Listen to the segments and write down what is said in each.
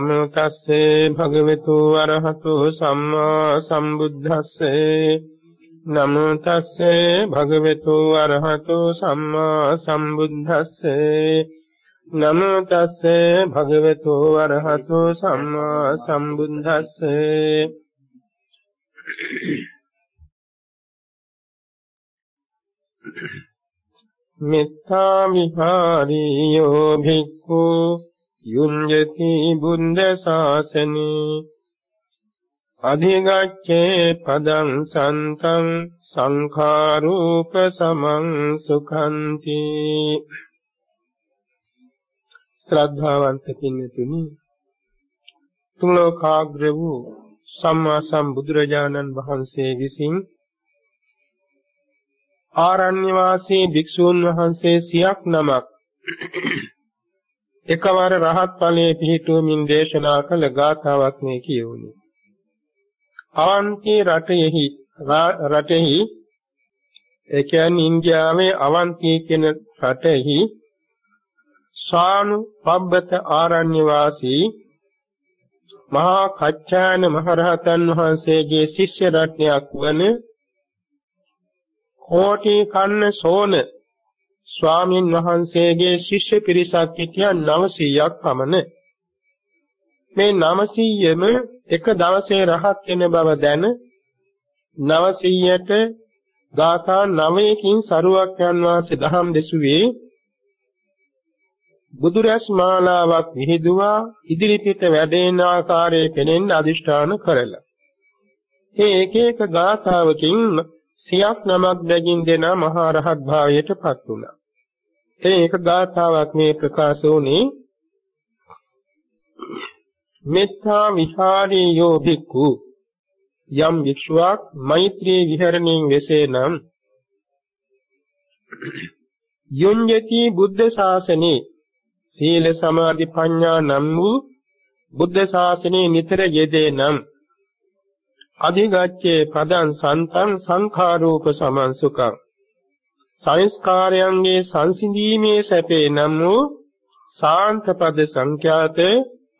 නමෝ තස්සේ භගවතු අරහතෝ සම්මා සම්බුද්දස්සේ නමෝ තස්සේ භගවතු අරහතෝ සම්මා සම්බුද්දස්සේ නමෝ තස්සේ භගවතු අරහතෝ සම්මා සම්බුද්දස්සේ මෙත්තා විහාරී යෝ භික්ඛු යුඤ්ජති බුද්ධ ශාසනේ. අධිගච්ඡේ පදං සන්තං සංඛාරූප සමං සුඛන්ති. ශ්‍රද්ධාවන්ත පින්නතුනි තුන් ලෝකාග්‍ර වූ සම්මා සම්බුදුරජාණන් වහන්සේ විසින් ආරණ්‍ය වාසී භික්ෂූන් වහන්සේ සියක් නමක් එකවර රහත් ඵලයේ පිහිටුවමින් දේශනා කළ ගාථාවක් මේ කියවුණි. අවන්ති රටෙහි රටෙහි ඒ කියන්නේ ඉන්දියාවේ අවන්ති කියන රටෙහි සානු පබ්බත ආරණ්‍ය වාසී මහා කච්චායන මහරහතන් වහන්සේගේ ශිෂ්‍ය රත්නයක් වන කෝටි කන්න සෝන ස්වාමින් වහන්සේගේ ශිෂ්‍ය පිරිසක් හිටියා 900ක් පමණ. මේ 900ම එක දවසේ රහත් වෙන බව දැන 900ට ගාථා 9කින් සරුවක් යන වාසේ දහම් දෙසුවේ බුදුරැස් මාලාවක් විහිදුවා ඉදිරිපිට වැඩෙන ආකාරයේ පෙනෙන්න අදිෂ්ඨාන කරලා. මේ එක එක ගාථාවකින් සියක් නමක් දැකින් දෙන මහා රහත් භාවයට පත් වුණා. ඒ එක ගාථාවක් මේ ප්‍රකාශ වුණේ. මෙත්තා විහාරේ යෝ භික්ඛු. යම් වික්ෂුවක් මෛත්‍රී විහරණයෙන් වෙසේ නම් යොඤ්‍යති බුද්ධ ශාසනේ සීල සමාධි ප්‍රඥා නම් වූ බුද්ධ ශාසනයේ නිතර යෙදේ නම් අධිගච්ඡේ පදං සන්තං සංඛාරූප සමන්සුකං සංස්කාරයන්ගේ සංසිඳීමේ සැපේ නම් වූ සාන්ත පද සංඛ්‍යාත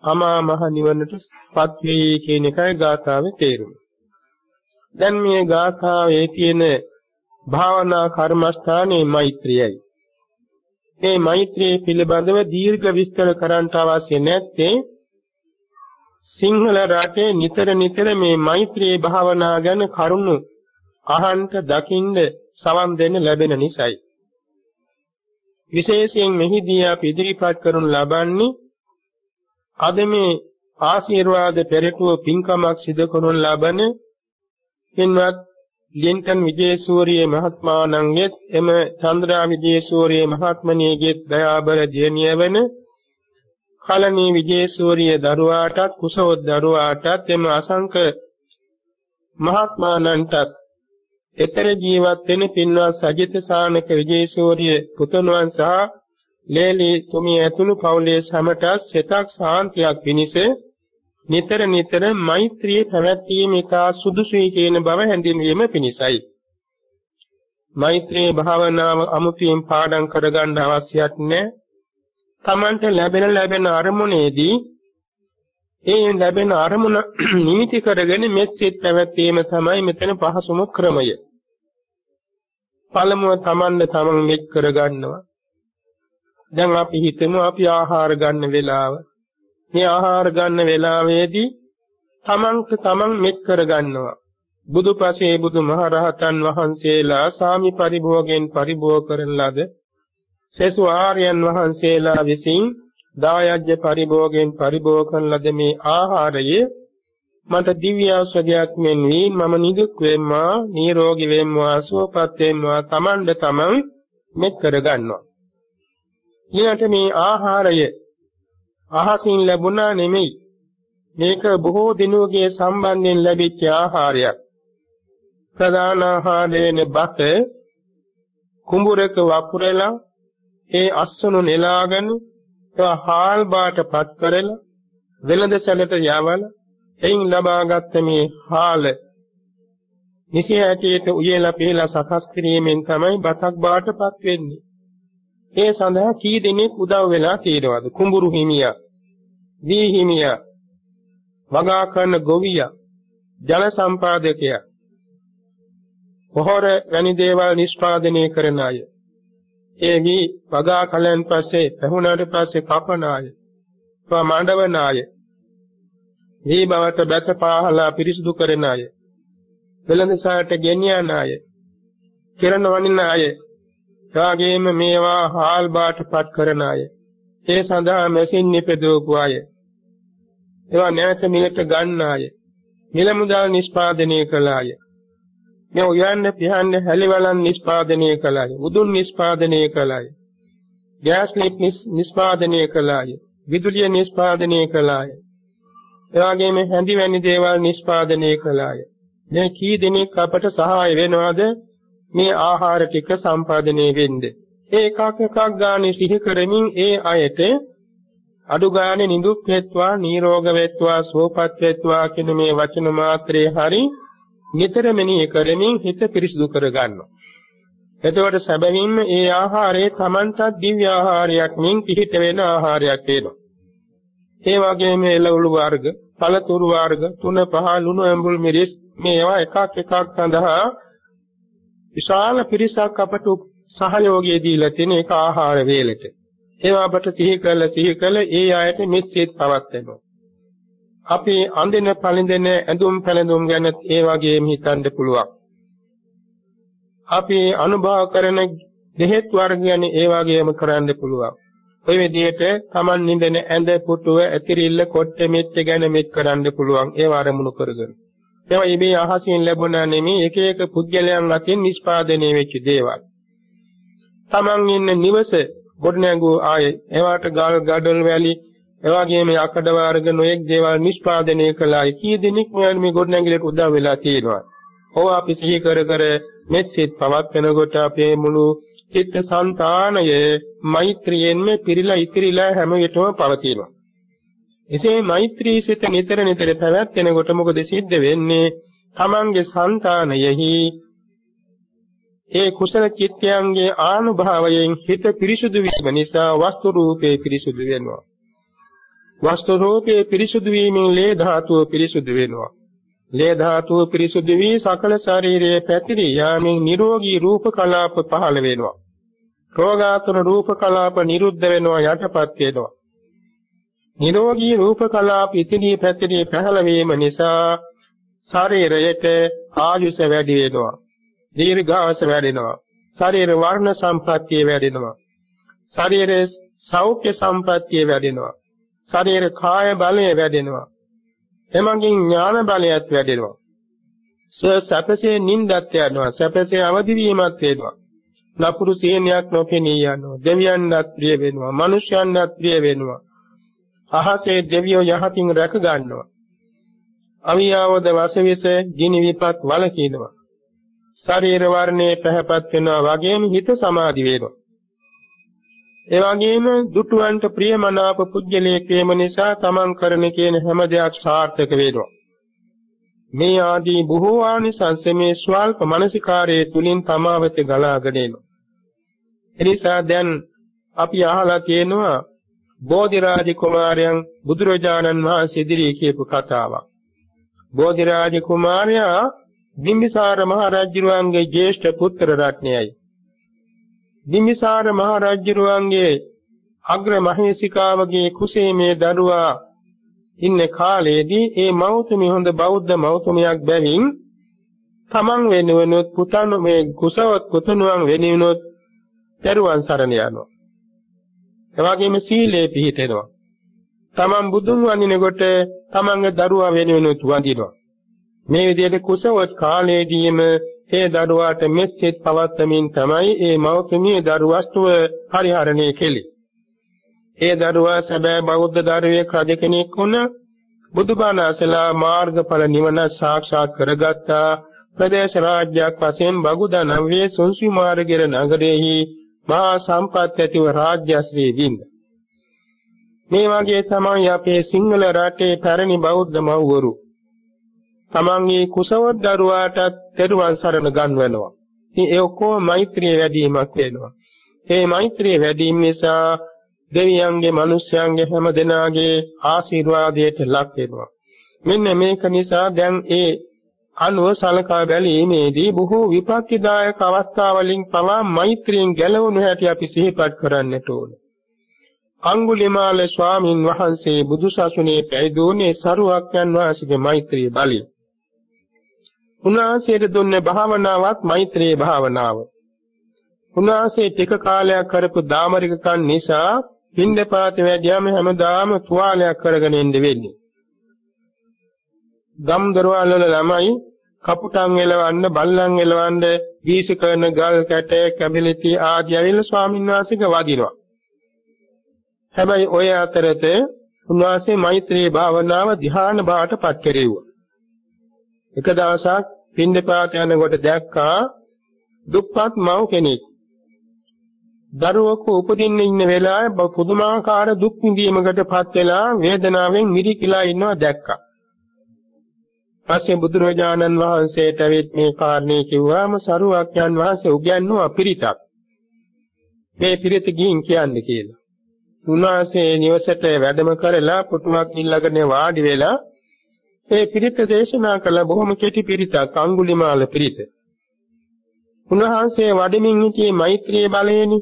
අමා මහ නිවනට පත් වේ කියන එකයි ගාථාවේ තේරුම. දැන් මේ ගාථාවේ තියෙන භාවනා කර්මස්ථානයේ මෛත්‍රියයි. මේ මෛත්‍රිය පිළිබඳව දීර්ඝ විස්තර කරන්නට අවශ්‍ය නැත්තේ සිංහල රටේ නිතර නිතර මේ මෛත්‍රී භාවනා ගැන කරුණු අහන්ට දකින්න සවන් දෙන්න ලැබෙන නිසායි. විශේෂයෙන් මෙහිදී අපි ඉදිරිපත් කරනු ලබන්නේ අද මේ ආශිර්වාද පෙරටුව පින්කමක් සිදු කරනු ලබන පින්වත් ලින්ටන් විජේසූරිය මහත්මාණන්ගෙත් එම චන්ද්‍රා විජේසූරිය මහත්මණියගේ දයාබර දියණිය වන කලණී විජේසූරිය දරුවාටත් කුසවොත් දරුවාටත් එම අසංක මහත්මාණන්ටත් එතර ජීවත් වෙන පින්වත් සජිත සානක විජේසූරිය පුතුණුවන් සහ ලේලි තුමිය ඇතුළු පවුලේ සමටත් සිතක් සාන්තියක් පිණිස නිතර නිතර මෛත්‍රිය පැවැත්වීම ඉතා සුදුසුයි කියන බව හැඳින්වීම පිණිසයි. මෛත්‍රී භාවනාව අමුතුවෙන් පාඩම් කරගන්න අවශ්‍යත් නැහැ. Tamanට ලැබෙන ලැබෙන අරමුණේදී ඒ ලැබෙන අරමුණ නිමිති කරගෙන මෙත් සිත් පැවැත්වීම තමයි මෙතන පහසුම ක්‍රමය. පළමුව Tamanne Taman මෙත් කරගන්නවා. දැන් අපි හිතමු අපි ආහාර ගන්න වෙලාව. මේ ආහාර ගන්න වෙලාවේදී Tamanට Taman මෙත් කරගන්නවා. බුදුපසේ බුදුමහරහතන් වහන්සේලා සාමි පරිභෝගයෙන් පරිභෝග කරන ලද සෙසු ආර්යයන් වහන්සේලා විසින් දායජ්‍ය පරිභෝගයෙන් පරිභෝග කරන ලද මේ ආහාරයේ මට දිව්‍ය ඖෂධයක් මෙන් වී මම නිදුක් වෙම්මා නිරෝගී වෙම්මා සුවපත් වෙම්මා. තමන්ද තමන් මෙත් කරගන්නවා. ඊළඟට මේ ආහාරය අහසින් ලැබුණා නෙමෙයි. මේක බොහෝ දිනුවගේ සම්බන්ධයෙන් ලැබිච්ච ආහාරයක්. ප්‍රධාන ආහාරයෙන් බත කුඹුරක වපුරලා ඒ අස්සනු නෙලාගෙන ඒවා හාල් බාටපත් කරලා වෙළඳ සැලට යවලා එයින් ලබාගත් මේ හාල නිසි හැටියට උයලා පිළලා සකස් කිරීමෙන් තමයි බතක් බාටපත් වෙන්නේ. ඒ සඳහා කී දෙනෙක් උදව් වෙලා තියෙනවද? කුඹුරු හිමියා. දීහිමියා වගා කරන ගොවියා ජල සම්පාදකයා පොහොර වැනි දේවල් නිෂ්පාදනය කරන අය ඒ වී වගා කලෙන් පස්සේ පැහුණාට පස්සේ කපන අය වා මඬවන අය මේ බවට බැත පාහලා පිරිසුදු කරන අය වෙළඳසාරට ගෙනියන අය කිරණ වනින අය එවාගෙම මේවා හාල් බාටපත් කරන අය ඒ සඳහා මැෂින් නිපදවපු අය ඒවා නැවත මිලට ගන්න අය මිල මුදල් නිෂ්පාදනය කළ අය මේ උයන්න පිහන්න හැලිවලන් නිෂ්පාදනය කළ අය උදුන් නිෂ්පාදනය කළ අය ගෑස් ලිප් නිෂ්පාදනය කළ අය විදුලිය නිෂ්පාදනය කළ අය එවාගෙම හැඳි වැනි දේවල් නිෂ්පාදනය කළ අය මේ කී දෙනෙක් අපට සහාය වෙනවද? මේ ආහාර ටික සම්පාදනය වෙන්නේ. ඒ එකක් එකක් ගානේ සිහි කරමින් ඒ අයට අඩු ගානේ නිදුක් වෙත්වා නිරෝග වෙත්වා සුවපත් වෙත්වා කියන මේ වචන මාත්‍රේ හරි නිතර මෙනෙහි කරමින් හිත පිරිසිදු කරගන්නවා. එතකොට සැබවින්ම ඒ ආහාරයේ Tamanටත් දිව්‍ය ආහාරයක් මින් පිහිට වෙන ආහාරයක් වෙනවා. ඒ වගේම එළවලු වර්ග, පළතුරු වර්ග, තුන පහ ලුණු ඇඹුල් මිරිස් මේවා එකක් එකක් සඳහා විශාල පිරිසක් අපට සහයෝගය දීලා තියෙන එක ආහාර වේලට. ඒවා අපට සිහි කළ සිහි කළ ඒ ආයත මෙත්සිත පවත්වනවා. අපි අඳින පළඳින ඇඳුම් පැළඳුම් ගැන ඒ වගේම හිතන්න පුළුවන්. අපි අනුභව කරන දෙහෙත් වර්ග ගැන ඒ වගේම කරන්න පුළුවන්. ඔය විදිහට Taman නිඳන ඇඳ පුටුව ඇතිරිල්ල කොට්ටෙ මෙච්ච ගැන මෙත් කරන්න පුළුවන් ඒව අරමුණු කරගෙන. ඒවා ඉබේ අහසින් ලැබුණා නෙමෙයි එක එක පුද්ගලයන් අතින් නිෂ්පාදනය වෙච්ච දේවල්. Taman ඉන්න නිවස ගොඩනැගූ ආයේ ඒවට ගල් ගඩොල් වැලි එවාගෙම යකඩ වර්ග නොයෙක් දේවල් නිෂ්පාදනය කළායි කී දෙනෙක් මේ ගොඩනැගිල්ලට උදව් වෙලා තියෙනවා. ඕව අපි සිහි කර කර මෙත් සිත් පවත්වනකොට අපේ මුළු චිත්ත සංතානයේ මෛත්‍රියෙන්ම පිරීලා ඉතිරිලා හැම විටම පවතිනවා. එසේ මෛත්‍රී සිත නිතර නිතර පැවැත්වෙනකොට මොකද සිද්ධ වෙන්නේ? තමන්ගේ సంతානයෙහි ඒ කුසල චිත්තයන්ගේ ආනුභාවයෙන් හිත පිරිසුදු වීම නිසා වස්තු රූපේ පිරිසුදු වෙනවා. වස්තු රූපේ පිරිසුදු වීමෙන් ලේ ධාතුව පිරිසුදු වෙනවා. ලේ ධාතුව පිරිසුදු වී සකල ශරීරයේ පැතිරී යාමෙන් නිරෝගී රූප කලාප පහළ වෙනවා. රෝගාතුර රූප කලාප නිරුද්ධ වෙනවා යටපත් වෙනවා. නිරෝගී රූප කලාප ඉතිරී පැතිරී පහළ වීම නිසා ශරීරයට ආයුෂ වැඩි වෙනවා. දීර්ඝාස වැඩෙනවා. ශරීර වර්ණ සම්ප්‍රත්‍ය වැඩෙනවා. ශරීරයේ සෞඛ්‍ය සම්ප්‍රත්‍ය වැඩෙනවා. ශරීර කාය බලය වැඩෙනවා. එමගින් ඥාන බලයත් වැඩෙනවා. සැපසේ නිින්දත් යනවා. සැපසේ අවදි වීමත් වෙනවා. නපුරු සීනියක් නොපෙනී යනවා. දෙවියන්වත් ප්‍රිය වෙනවා. මිනිසයන්වත් ප්‍රිය වෙනවා. අහසේ දෙවියෝ යහතින් රැක ගන්නවා. අවියාවද වසවිස ගිනි විපත් වලකිනවා. ශරීර වර්ණේ පැහැපත් වෙනවා වගේම හිත සමාධි වෙනවා. ඒ වගේම දුටුවන්ට ප්‍රියමනාප පුජ්‍යලයක් වීම නිසා තමන් කරන කියන හැම දෙයක් සාර්ථක වෙනවා. මේ ආදී බොහෝ ආනිසංසමේ ස්වල්ප මානසිකාරයේ තුලින් තමාවත ගලාගෙන එනවා. එනිසා දැන් අපි අහලා තියෙනවා බෝධිරාජ කුමාරයන් බුදුරජාණන් වහන්සේ ඉදිරියේ කියපු කතාවක්. බෝධිරාජ කුමාරයා බිම්බිසාර මහ රජුගේ ජේෂ්ඨ පුත්‍ර රත්නයයි. බිම්බිසාර මහ රජුගේ අග්‍ර මහේසිකාවගේ කුසේ මේ දරුවා ඉන්න කාලයේදී ඒ මෞතුමි හොඳ බෞද්ධ මෞතුමියක් බැවින් තමන් වෙනුවනොත් පුතන් මේ කුසවත් පුතණුවන් වෙනුවනොත් දරුවන් සරණ යනවා. එවාගෙම සීලේ පිහිටෙනවා. තමන් බුදුන් වඳිනකොට තමන්ගේ දරුවා වෙනුවනොත් වඳිනවා. මේ විදිහට කුසවත් කාලයේදීම ඒ දරුවාට මෙත්සිත පවත්වමින් තමයි ඒ මෞතුමිය දරුවස්තුව පරිහරණය කෙලි. ඒ දරුවා සැබෑ බෞද්ධ දරුවෙක් රජ කෙනෙක් වුණ බුදුබණ අසලා මාර්ගඵල නිවන සාක්ෂාත් කරගත්තා ප්‍රදේශ රාජ්‍යයක් වශයෙන් බගුදනම්වේ සුන්සි මාර්ගයේ නගරෙහි මහා සම්පත් ඇතිව රාජ්‍යශ්‍රී වින්ද. මේ වගේ තමයි අපේ සිංහල රටේ පැරණි බෞද්ධ මව්වරු තමන්ගේ කුසවත් දරුවාටත් තෙරුවන් සරණ ගන්වනවා. ඉතින් ඒ ඔක්කොම මෛත්‍රිය වැඩිවීමක් වෙනවා. මේ මෛත්‍රිය වැඩිවීම නිසා දෙවියන්ගේ මිනිස්යන්ගේ හැම දෙනාගේ ආශිර්වාදයට ලක් වෙනවා. මෙන්න මේක නිසා දැන් ඒ අනුව සලකා බැලීමේදී බොහෝ විපත්තිදායක අවස්ථාවලින් පවා මෛත්‍රියෙන් ගැලවුණු හැටි අපි සිහිපත් කරන්නට ඕන. අඟුලිමාල ස්වාමින් වහන්සේ බුදුසසුනේ පැවිදුනේ සරුවක්යන් වහන්සේගේ මෛත්‍රී බලය. උන්වහන්සේට දුන්නේ භාවනාවක් මෛත්‍රී භාවනාව. උන්වහන්සේ ටික කාලයක් කරපු දාමරිකකන් නිසා පින්දපාත වැඩියම හැමදාම තුවාලයක් කරගෙන ඉන්න වෙන්නේ. ගම් දරවල් වල ළමයි කපුටන් එලවන්න බල්ලන් එලවන්න වීසි කරන ගල් කැට කැබිලිටි ආදී ඇවිල්ලා ස්වාමීන් වහන්සේක වදිනවා. හැබැයි ඔය අතරතේ උන්වහන්සේ මෛත්‍රී භාවනාව ධ්‍යාන බාටපත් කෙරෙව්වා. එක දවසක් පින්දපාත යනකොට දැක්කා දුප්පත් මව් කෙනෙක්. දරුවෙකු උපදින්න ඉන්න වෙලාවේ පුදුමාකාර දුක් විඳීමකටපත් වෙලා වේදනාවෙන් මිරිකිලා ඉන්නවා දැක්කා. පස්සේ බුදුරජාණන් වහන්සේට ඇවිත් මේ කාරණේ කිව්වාම සරුවක්යන් වහන්සේ උගන්වුවා පිරිතක්. මේ පිරිත ගිහින් කියන්නේ කියලා. උන්වහන්සේ නිවසට වැඩම කරලා පුතුමක් ඉල්ලගෙන වාඩි වෙලා ඒ පිරිත දේශනා කළ බොහොම කෙටි පිරිතක් අඟුලිමාල පිරිත. උන්වහන්සේ වඩමින් සිටියේ මෛත්‍රී බලයෙනි.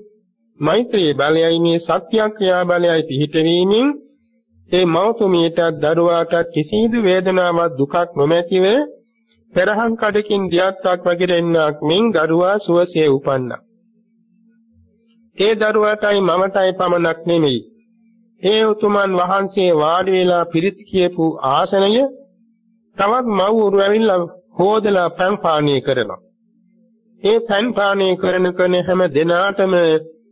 මෛත්‍රී බලයයි මේ සත්‍යක්‍රියා බලයයි පිහිටවීමෙන් ඒ මෞතුමියට දරුවාට කිසිදු වේදනාවක් දුකක් නොමැතිව පෙරහන් කඩකින් දියත්තක් වගේ දෙන්නක් මින් දරුවා සුවසේ උපන්නා. ඒ දරුවාටයි මමටයි පමණක් නෙමෙයි. ඒ උතුමන් වහන්සේ වාඩි වෙලා පිරිත් කියපු ආසනය තවත් මව්වරු ඇවිල්ලා හොදලා පෑන් පානය කරනවා. ඒ පෑන් පානය කරන කෙන හැම දිනාටම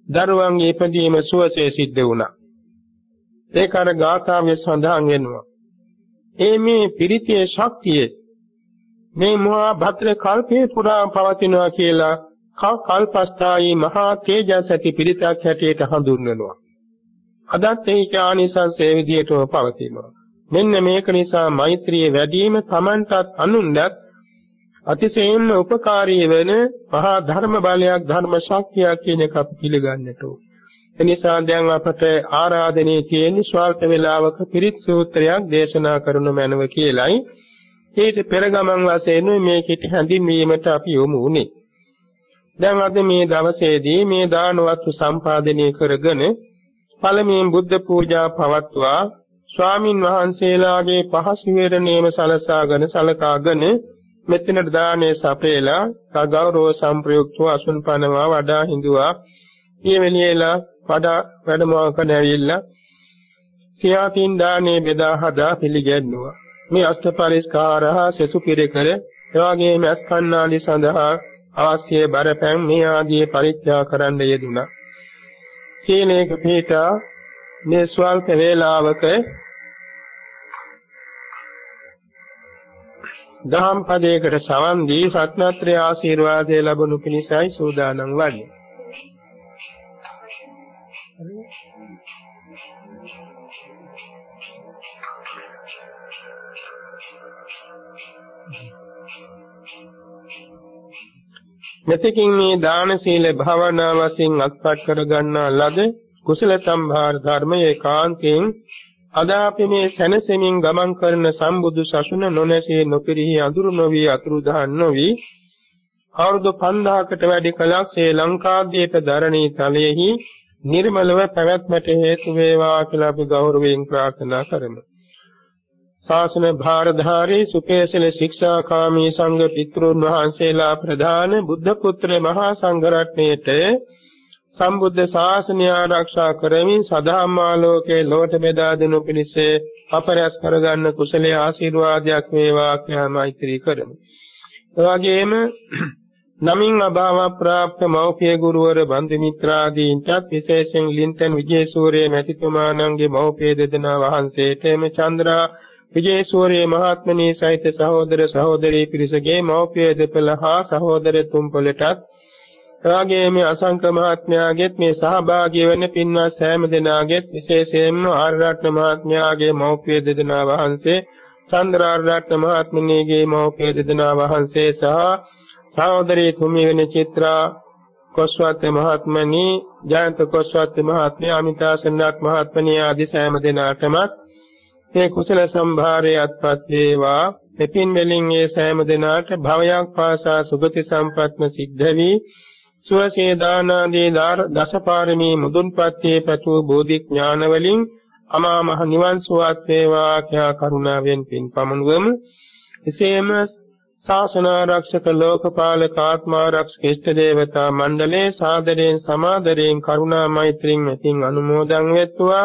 දරුවන්ගේ ඉපදීම සුවසේ සිද්ධ වුණා. ඒක අර ගාථාවේ සඳහන් වෙනවා. ඒ මේ පිරිතේ ශක්තිය මේ මහා භද්‍ර කල්පේ පුරා පවතිනවා කියලා කල්පස්ථායි මහා තේජස් ඇති පිරිතක් හැටියට හඳුන්වනවා. අදත් ඒක ආනිසංසයේ විදියටම පවතිනවා. මෙන්න මේක නිසා මෛත්‍රිය වැඩිම Tamanටත් අනුන්වත් අතිශයින්ම උපකාරී වෙන මහා ධර්ම බලයක් ධර්ම ශක්තියක් කියන එක අපි පිළිගන්නට ඕන. එනිසා දැන් අපට ආරාධනයේ තියෙන ස්වල්ප වේලාවක පිරිත් සූත්‍රයක් දේශනා කරනු මැනව කියලයි ඊට පෙර ගමන් වශයෙන් මේ කිටි හැඳින්වීමට අපි යොමු වුණේ. දැන් අද මේ දවසේදී මේ දානවත්තු සම්පාදනය කරගෙන පළමුවෙන් බුද්ධ පූජා පවත්වා ස්වාමින් වහන්සේලාගේ පහසු විරණේම සලසාගෙන සලකාගෙන මෙතන දානේ සපේලා සගෞරව සම්ප්‍රයුක්තව අසුන් පනවා වඩා හිඳුවා ඊමෙලියලා වඩා වැඩමවකන ඇවිල්ලා සියාතින් දානේ බෙදා හදා පිළිගැන්නුවා. මේ අෂ්ටපරිස්කාරහ සසු පිරකර එවාගේම අස්කන්නාලි සඳහා අවශ්‍ය බරපැන් මේ ආදී පරිත්‍යාග කරන්න යෙදුණා. සීලේක පිටා මේ ස්වල්ප වේලාවක දහම් පදයකට සවන් දී සත්‍යත්‍රය ආශිර්වාදය ලැබුණු පිණිසයි සූදානම් වන්නේ. මෙතකින් මේ දාන සීල භාවනා වශයෙන් අත්පත් කර ගන්නා ලද කුසල සම්භාර ධර්මයේ කාන්තෙන් අද අපි මේ සැනසෙමින් ගමන් කරන සම්බුදු සසුන නොනැසී නොපිරිහි අඳුරු නොවි අතුරුදහන් නොවි අවුරුදු 5000කට වැඩි කලක් ශ්‍රී ලංකාද්වීප ධරණී තලයේහි නිර්මලව පැවැත්මට හේතු වේවා කියලා අපි ගෞරවයෙන් ප්‍රාර්ථනා කරමු. ශාසන භාරධාරී සුකේසල ශික්ෂාකාමී සංඝ පිතෘන් වහන්සේලා ප්‍රධාන බුද්ධ පුත්‍ර මහා සංඝ රත්නයේට සම්බුද්ධ ශාසනය ආරක්ෂා කරමින් සදාමාලෝකේ ලෝට බෙදා දෙනු පිණිස අපරස් කරගන්න කුසලයේ ආශිර්වාදයක් වේවා කියලා මෛත්‍රී කරමු. එවැගේම නමින් අභාව ප්‍රාප්ත මෞපිය ගුරුවර බන්දු මිත්‍රාදීන්ටත් විශේෂයෙන් ලින්තන් විජේසූරිය මැතිතුමාණන්ගේ මෞපිය දෙදෙනා වහන්සේට මේ චන්ද්‍රා විජේසූරිය මහත්මනී සහිත සහෝදර සහෝදරී පිරිසගේ මෞපිය දෙපළ හා සහෝදර තුම්පලටත් එවාගේ මේ අසංක මහත්මයාගෙත් මේ සහභාගී වෙන පින්වත් සෑම දෙනාගෙත් විශේෂයෙන්ම ආරණ්‍ය මහත්මයාගේ මෞපිය දෙදෙනා වහන්සේ චන්ද්‍රාරණ්‍ය මහත්මනීගේ මෞපිය දෙදෙනා වහන්සේ සහ සහෝදරී තුමි වෙන චිත්‍රා කොස්වත් මහත්මනි ජයන්ත කොස්වත් මහත්මිය අමිතාසන්නක් මහත්මනි ආදී සෑම දෙනාටම මේ කුසල සම්භාරයේ අත්පත් වේවා. එපින් මෙලින් ඒ සෑම දෙනාට භවයක් පාසා සුගති සම්පත්ම සිද්ධ වී සුවසේ දානාදී දසපාරමී මුදුන්පත්යේ පැතු බෝධි ඥාන වලින් අමා මහ නිවන් සුවත් වේවා කියා කරුණාවෙන් පින් පමුණුවමු. එසේම ශාසන ආරක්ෂක ලෝකපාලක ආත්මාරක්ෂක ඉෂ්ට දේවතා මණ්ඩලයේ සාදරයෙන් සමාදරයෙන් කරුණා මෛත්‍රියෙන් මෙතින් අනුමෝදන් වෙත්වා.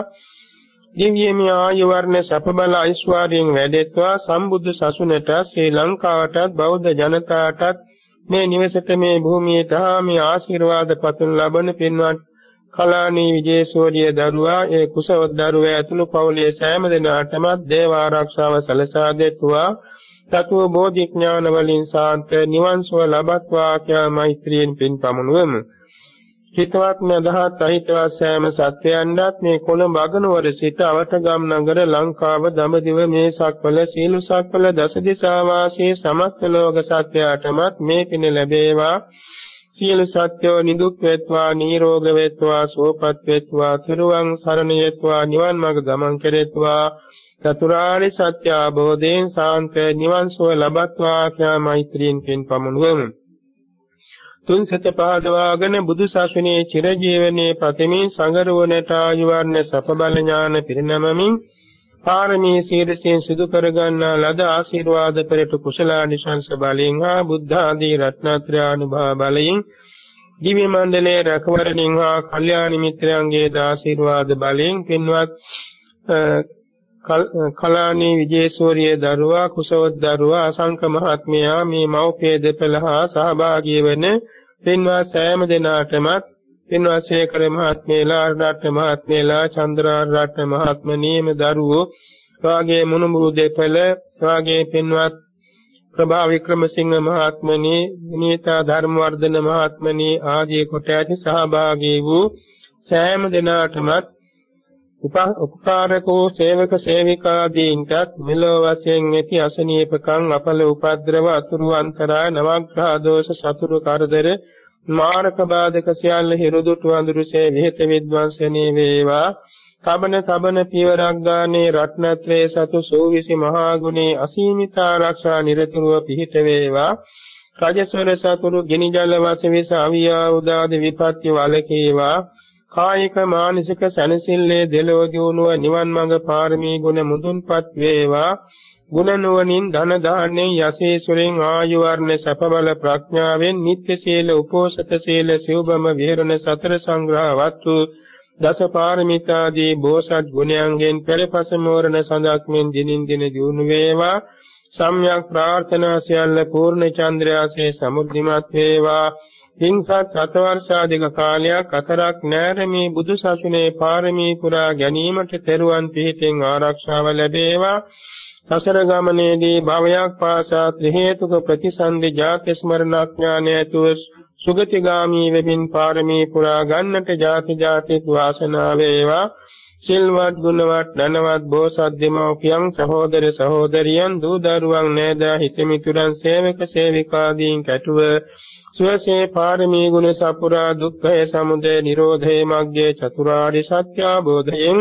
දිව්‍යමය ආයු වර්ණ සප බල ඓශ්වර්යයෙන් වැඩෙත්වා. සම්බුද්ධ සසුනට ශ්‍රී ලංකාවටත් බෞද්ධ ජනතාවටත් මේ නිවසට මේ භූමියට මේ ආශිර්වාද පතන ලබන පින්වත් කලානී විජේසෝරිය දරුවා ඒ කුසවත් දරුවා ඇතුළු පවුලේ සෑම දෙනාටම දේව ආරක්ෂාව සලසා දෙත්වා තතුව බෝධි ඥාන වලින් සාන්ත නිවන් සුව ලබත්වා කියා මෛත්‍රියෙන් පින් පමුණුවමු. හිතවත් මදහත් අහිතවත් සෑම සත්‍යයන්වත් මේ කොළඹ අගනුවර සිට අවටගම් නගර ලංකාව දඹදිව මේ සක්වල සීල සක්වල දස දිසා වාසී සමස්ත ලෝක සත්‍යයටමත් මේ පින ලැබේවා. සියලු සත්‍යෝ නිදුක් වෙත්වා නිරෝග වෙත්වා සුවපත් වෙත්වා තිරුවන් සරණ යෙත්වා නිවන් මඟ ගමන් කෙරෙත්වා චතුරාර්ය සත්‍ය අවබෝධයෙන් සාන්ත නිවන් සුව ලබත්වා කියා මෛත්‍රියෙන් පින් පමුණුවමු. තුන් සත පාදවාගෙන බුදු සසුනේ චිරජීවනයේ ප්‍රතිමින් සංගරුවනට ආයුර්ණ සප බල ඥාන පිරිනමමින් පාරමී සීලයෙන් සිදු කරගන්නා ලද ආශිර්වාද පෙරට කුසලානිශංස බලයෙන් හා බුද්ධ ආදී රත්නත්‍රය අනුභව බලයෙන් දිව්‍ය මණ්ඩලයේ රැකවරණින් හා කල්යාණ මිත්‍රයන්ගේ ආශිර්වාද බලයෙන් පින්වත් කලානී විජේසූරිය දරුවා කුසවත් දරුවා අසංක මහත්මයා මේ මව්පිය දෙපළ හා සහභාගී වන පින්වත් සෑම දෙනාටමත් පින්වත් ශේකර මහත්මයලා අරණට මහත්මයලා චන්ද්‍රාර රත්න මහත්මනීම දරුවෝ වාගේ මුණුබු දෙපළ වාගේ පින්වත් ප්‍රභා වික්‍රමසිංහ මහත්මනී විනීතා ධර්මවර්ධන මහත්මනී ආදී කොට ඇති සහභාගී වූ සෑම දෙනාටමත් උපකාරකෝ සේවක සේවිකාදීන්ටත් මෙලොව වශයෙන් ඇති අසනීපකම් අපල උපද්‍රව අතුරු අන්තරා නවග්‍රහ දෝෂ සතුරු කරදර මාරක බාධක සියල්ල හිරුදුට වඳුරුසේ විහෙත විද්වංසනේ වේවා. කබන කබන පියවරක් ගානේ රත්නත්‍රයේ සතු සෝවිසි මහා ගුණේ අසීමිත ආරක්ෂා නිරතුරුව පිහිට වේවා. රජසොර සතුරු ගිනි ජල වාස විස අවියා උදාද විපත්‍ය වලකේවා කායික මානසික සැනසෙල්ලේ දෙලෝ දියුණුව නිවන් මඟ පාරමී ගුණ මුදුන්පත් වේවා. ගුණ නුවණින් ධන දාන්නේ යසීසුරෙන් ආයු වර්ණ සප බල ප්‍රඥාවෙන් නිත්‍ය සීල උපෝසත සීල සිව්බම විහෙරණ සතර සංග්‍රහ වත්තු දස පාරමිතාදී බෝසත් ගුණයන්ගෙන් පෙරපස මෝරණ සඳක්මින් දිනින් දින දියුණු වේවා. සම්්‍යක් ප්‍රාර්ථනා සියල්ල පූර්ණ චන්ද්‍රයාසේ සමුද්ධිමත් වේවා. හිංසත් සතවර්ෂාධික කාලයක් අතරක් නෑරමී බුදු සසුනේ පාරමී පුරා ගැනීමට තෙරුවන් පිහිටෙන් ආරක්ෂාව ලැබේවා. සසර ගමනේදී භවයක් පාසා ත්‍රි හේතුක ප්‍රතිසන්දි ජාති ස්මරණඥානය ඇතුව සුගතිගාමී වෙමින් පාරමී පුරා ගන්නට ජාති ජාති වාසනාව වේවා. සිල්වත් ගුණවත් ධනවත් බෝසත් දෙමව්පියන් සහෝදර සහෝදරියන් දූ දරුවන් නෑදෑ හිතමිතුරන් සේවක සේවිකාදීන් කැටුව සුවසේ පාරමී ගුණ සපුරා දුක්ඛය සමුදය නිරෝධේ මග්ගේ චතුරාර්ය සත්‍ය අවබෝධයෙන්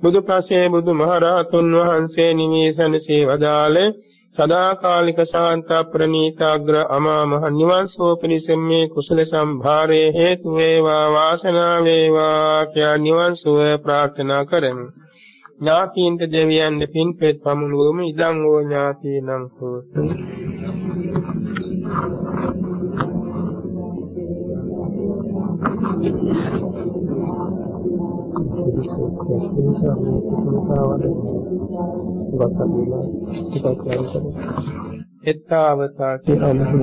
බුදුපසේ බුදුමහරහතුන් වහන්සේ නිමේසනසේ වදාළේ සදාකාලික ශාන්ත ප්‍රණීතාග්‍ර අමා මහ නිවන් සෝපනිසෙම් මේ කුසල සම්භාරයේ හේතු වේවා වාසනාව වේවා කියා නිවන් සුව ප්‍රාර්ථනා කරමු. ඥාතීන්ට දෙවියන් දෙපින් පෙත් පමුණුවමු ඉදං ඕ ඥාතීනං හෝතු. නිසා මේ කුසලතාවද වත්තදීලා ටිකක් කරලා එත්තාවතාචි අමහි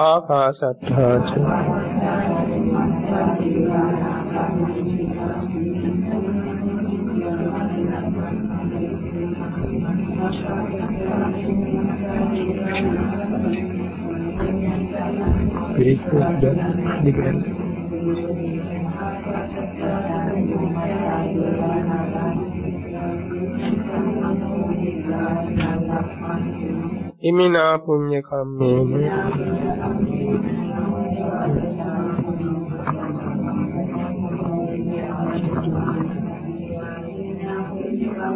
ආකාශත්තා ච පිරිසුද්ද දිගට ඉමිනා පුඤ්ඤ කම්මේන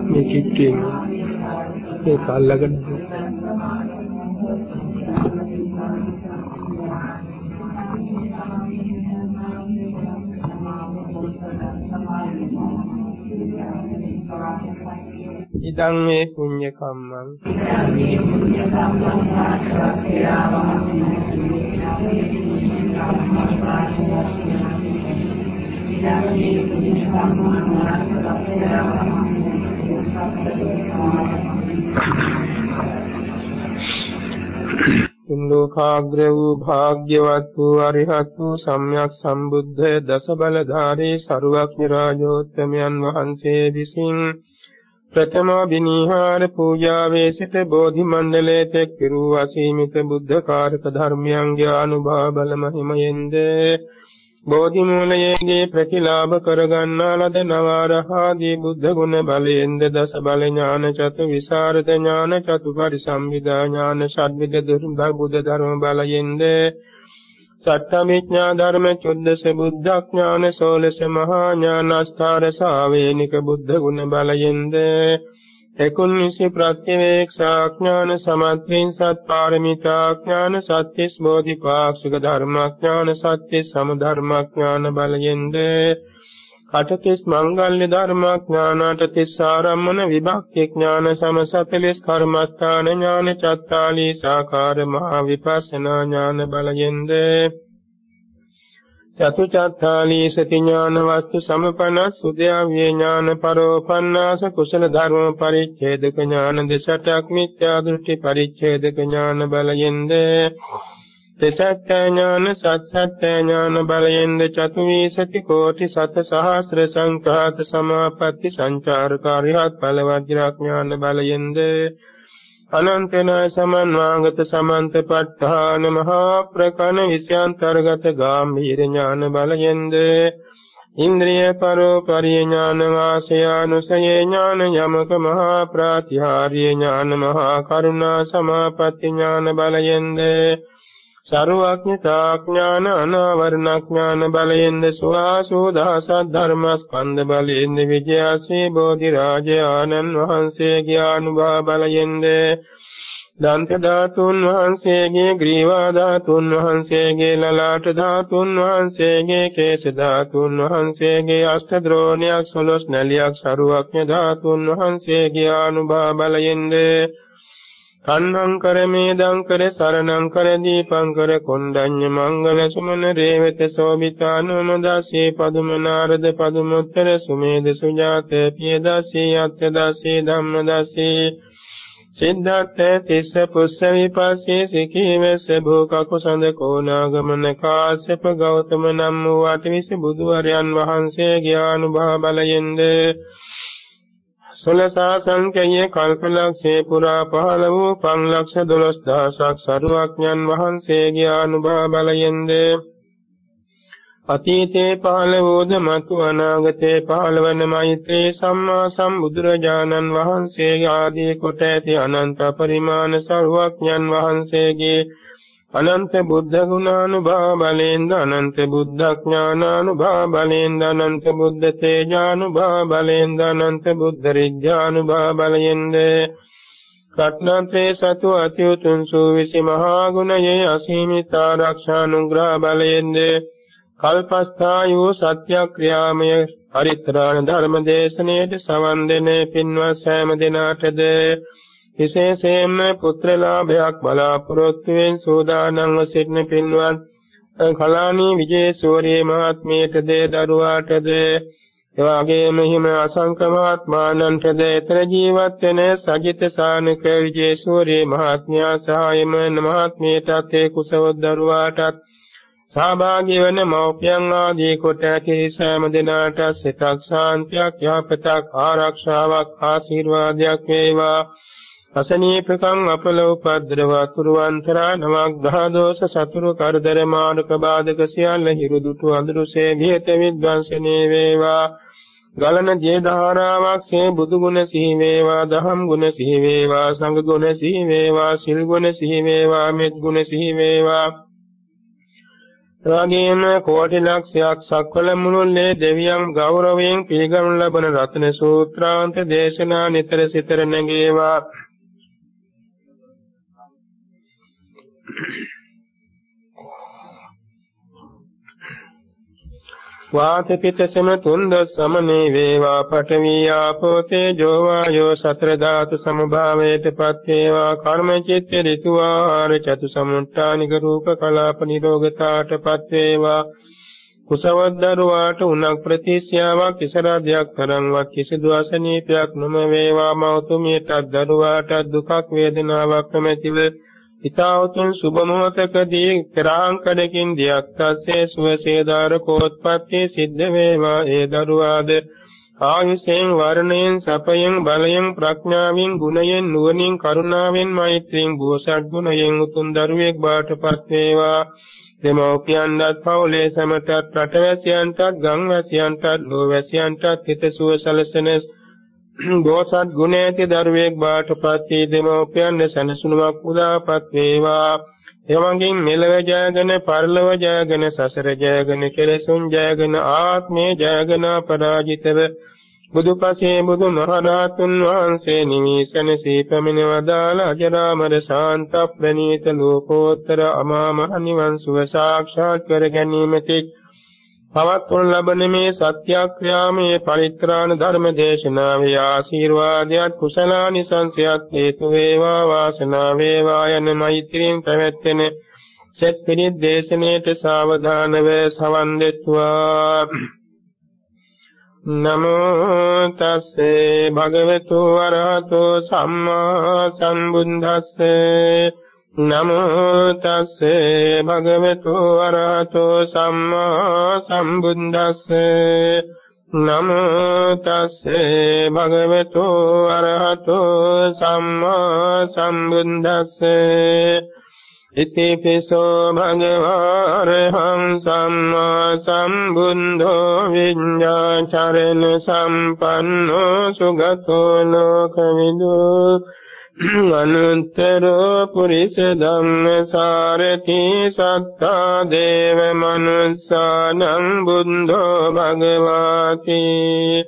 මේ කිට්ටුවෙන් මේක අල්ලගෙන ඉදං මේ පුඤ්ඤ කම්මං ඉන්දෝකාග්‍ර වූ භාග්‍යවත් වූ අරිහත් වූ සම්්‍යක් සම්බුද්ධ දස බලධාරී සරුවක්ඥ රාජෝත්තමයන් වහන්සේ විසින් ප්‍රථම බිනීහාර පූජාවේ සිට බෝධි මණ්ඩලයේ තෙක් පිරූ අසීමිත බුද්ධ කාරක ධර්මයන්ගේ අනුභව බල මහිමයෙන්ද බෝධි මූලයේදී ප්‍රතිලාභ කරගන්නා ලද නවාරහාදී බුද්ධ ගුණ බලයෙන්ද දස බල ඥාන චතු විසරද ඥාන චතු පරිසම්විදා ඥාන ෂඩ්විද දුර්බ බුද්ධ ධර්ම බලයෙන්ද සත්තමිඥා ධර්ම චුද්දස බුද්ධඥාන සෝලස මහා ඥානස්ථාර සාවේනික බුද්ධ ගුණ බලයෙන්ද එකුන්විසි ප්‍රත්‍යවේක්ෂා ඥාන සමත්‍රින්සත් පාරමිතා ඥාන සත්‍තිස් බෝධිපාක්ෂික ධර්මඥාන සත්‍තිස් සමධර්මඥාන බලයෙන්ද කටතිස් මංගල්‍ය ධර්මඥානට තිස් ආරම්මන විභක්ති ඥාන සමසතලිස් කර්මස්ථාන ඥාන චත්තාලී සාකාර මහා විපස්සනා ඥාන බලයෙන්ද. චතුචත්තාලී සති ඥාන වස්තු සමපන සුදයාවිය ඥාන පරෝපන්නාස කුසල ධර්ම පරිච්ඡේදක ඥාන දෙසටක් මිත්‍යා දෘෂ්ටි පරිච්ඡේදක ඥාන බලයෙන්ද. දෙසත්‍ය ඥාන සත්සත්‍ය ඥාන බලයෙන්ද චතුවිසති කෝටි සත සහස්‍ර සංඛාත සමාපatti සංචාරකාරියත් ඵල වජ්‍රඥාන බලයෙන්ද අනන්තන සමන්වාගත සමන්තපට්ඨාන මහා ප්‍රකණ විෂයාන්තර්ගත ගාම්භීර ඥාන බලයෙන්ද ඉන්ද්‍රිය පරෝ පරිය ඥාන වාසයානුසයේ ඥාන යමක මහා ප්‍රාතිහාර්ය ඥාන මහා කරුණා සමාපatti ඥාන බලයෙන්ද සරුවඥතා ඥාන අනාවරණ ඥාන බලයෙන්ද සුවාසෝ දහසත් ධර්මස්කන්ධ බලයෙන්ද විජයාසී බෝධි රාජ ආනන් වහන්සේගේ අනුභව බලයෙන්ද දන්ත ධාතුන් වහන්සේගේ ග්‍රීවා ධාතුන් වහන්සේගේ ලලාට ධාතුන් වහන්සේගේ කේශ ධාතුන් වහන්සේගේ අෂ්ඨ ද්‍රෝණයක් සොළොස් නැලියක් සරුවඥ ධාතුන් වහන්සේගේ අනුභව බලයෙන්ද කන්නං කර මේදං කර සරණං කර දීපං කර කොණ්ඩඤ්ඤ මංගල සුමන රේවත සෝවිතානුමදාසේ පදුම නාරද පදුමුත්තර සුමේද සුජාත පියදාසේ අත්ථදාසේ ධම්මදාසේ සිද්ධාර්ථ තිස්ස පුස්ස විපස්සේ සිකීවස භූකකුසඳ කෝනාගමන කාශ්‍යප ගෞතම නම් වූ අටවිස බුදුවරයන් වහන්සේ ඥානුභව බලයෙන්ද සොලසා සංකේය කල්පලක්ෂේ පුරා පහළ වූ පන්ලක්ෂ දොළොස් දහසක් සරුවක්ඥන් වහන්සේගේ අනුභව බලයෙන්ද අතීතේ පහළ වූද මතු අනාගතේ පහළ වන මෛත්‍රී සම්මා සම්බුදුරජාණන් වහන්සේගේ ආදී කොට ඇති අනන්ත පරිමාණ සරුවක්ඥන් වහන්සේගේ අනන්ත බුද්ධ ගුණානුභව බලෙන්ද අනන්ත බුද්ධ ඥානානුභව බලෙන්ද අනන්ත බුද්ධ තේජානුභව බලෙන්ද අනන්ත බුද්ධ රිජ්ජානුභව බලෙන්ද රත්නත්‍රේ සතු අතිඋතුම් සූවිසි මහා ගුණයේ අසීමිත ආරක්ෂානුග්‍රහ බලයෙන්ද කල්පස්ථායෝ සත්‍යක්‍රියාමය පරිත්‍රාණ ධර්ම දේශනයේද සවන් දෙනේ පින්වත් සෑම දිනාටද විශේෂයෙන්ම පුත්‍රලාභයක් බලාපොරොත්තු වෙන සෝදානම්ව සිටින පින්වත් කලානී විජේසූරිය මහත්මියටද දරුවාටද එවාගේම හිම අසංකමාත්මානන්ටද ඊතර ජීවත් වෙන සජිත සානක විජේසූරිය මහත්මයා සහායම මහත්මියටත් ඒ කුසව දරුවාටත් සහභාගී වන මෞපියන් ආදී කොට ඇති සෑම දිනාට සිතක් ශාන්තියක් යහපතක් ආරක්ෂාවක් ආශිර්වාදයක් වේවා. අසනීපකම් අපල උපද්දව අතුරුවන්තරා නමක් දහ දෝෂ සතුරු කරදර මානුක බාධක සියල්ල හිරු දුටු අඳුරුසේ විහෙත විද්වංශනේ වේවා. ගලන ජේ ධාරාවක් සේ බුදු ගුණ සිහි වේවා. දහම් ගුණ සිහි වේවා. සංඝ ගුණ සිහි වේවා. සිල් ගුණ සිහි වේවා. මෙත් ගුණ සිහි වේවා. රාගයෙන් කෝටි ලක්ෂයක් සක්වල මුළුල්ලේ දෙවියන් ගෞරවයෙන් පිළිගනු ලබන රත්න සූත්‍රාන්ත දේශනා නිතර සිතර නැගේවා. වාත පිත සම තුන්ද සමනේ වේවා පඨවි ආපෝ තේජෝ වායෝ සතර ධාතු සමභාවයට පත් වේවා කර්ම චිත්ත ඍතු ආහාර චතු සමුට්ඨානික රූප කලාප නිරෝගතාට පත් වේවා කුසවද්දරුවාට උණක් ප්‍රතිශ්‍යාවක් කිසරදයක් තරම්වත් කිසිදු අසනීපයක් නොම වේවා මෞතුමියටත් දරුවාට දුකක් වේදනාවක් නැතිව හිතාවතුන් සුබ මොහතකදී පෙරාංකඩකින් දියක් තස්සේ සුවසේදාර කෝත්පත්ති සිද්ධ වේවා. ඒ දරුවාද ආයුෂයෙන් වර්ණයෙන් සපයෙන් බලයෙන් ප්‍රඥාවෙන් ගුණයෙන් නුවණින් කරුණාවෙන් මෛත්‍රියෙන් බෝසත් ගුණයෙන් උතුම් දරුවෙක් බාටපත් වේවා. දෙමෝපියන්වත් පවුලේ සමටත් රටවැසියන්ටත් ගම්වැසියන්ටත් ලෝවැසියන්ටත් හිතසුව සලසන බෝසත් ගුණ ඇති දරුවෙක් බාටපත් වී දෙමෝපියන් සැනසුණුවක් උදාපත් වේවා. එවංගින් මෙලව ජයගෙන පරලොව ජයගෙන සසර ජයගෙන කෙලෙසුන් ජයගෙන ආත්මේ ජයගෙන පරාජිතව බුදුපසේ බුදු මහරහතුන් වහන්සේ නිමිසන සීපමින වදාළ අජරාමර ශාන්ත ප්‍රණීත ලෝකෝත්තර අමා මහ නිවන් සුව සාක්ෂාත් කර ගැනීමතෙක් පවත්වන ලබන මේ සත්‍යක්‍රියාමේ පරිත්‍රාණ ධර්ම දේශනාවේ ආශිර්වාදයක් කුසලානිසංසයක් හේතු වේවා වාසනාව වේවා යන මෛත්‍රියෙන් පැවැත්වෙන සෙත් පිණිත් දේශනේට සාවධානව සවන් දෙත්වා. නමෝ තස්සේ භගවතු වරහතෝ සම්මා සම්බුද්දස්සේ. නමෝ තස්සේ භගවතු වරහතෝ සම්මා සම්බුද්දස්සේ. නමෝ තස්සේ භගවතු වරහතෝ සම්මා සම්බුද්දස්සේ. ඉති පිසෝ භගවාරහං සම්මා සම්බුද්ධෝ විඤ්ඤාචරණ සම්පන්නෝ සුගතෝ ලෝකවිදෝ අනුත්තරෝ පුරිස ධම්මසාරති සත්තා දේව මනුස්සානං බුද්ධෝ භගවාති.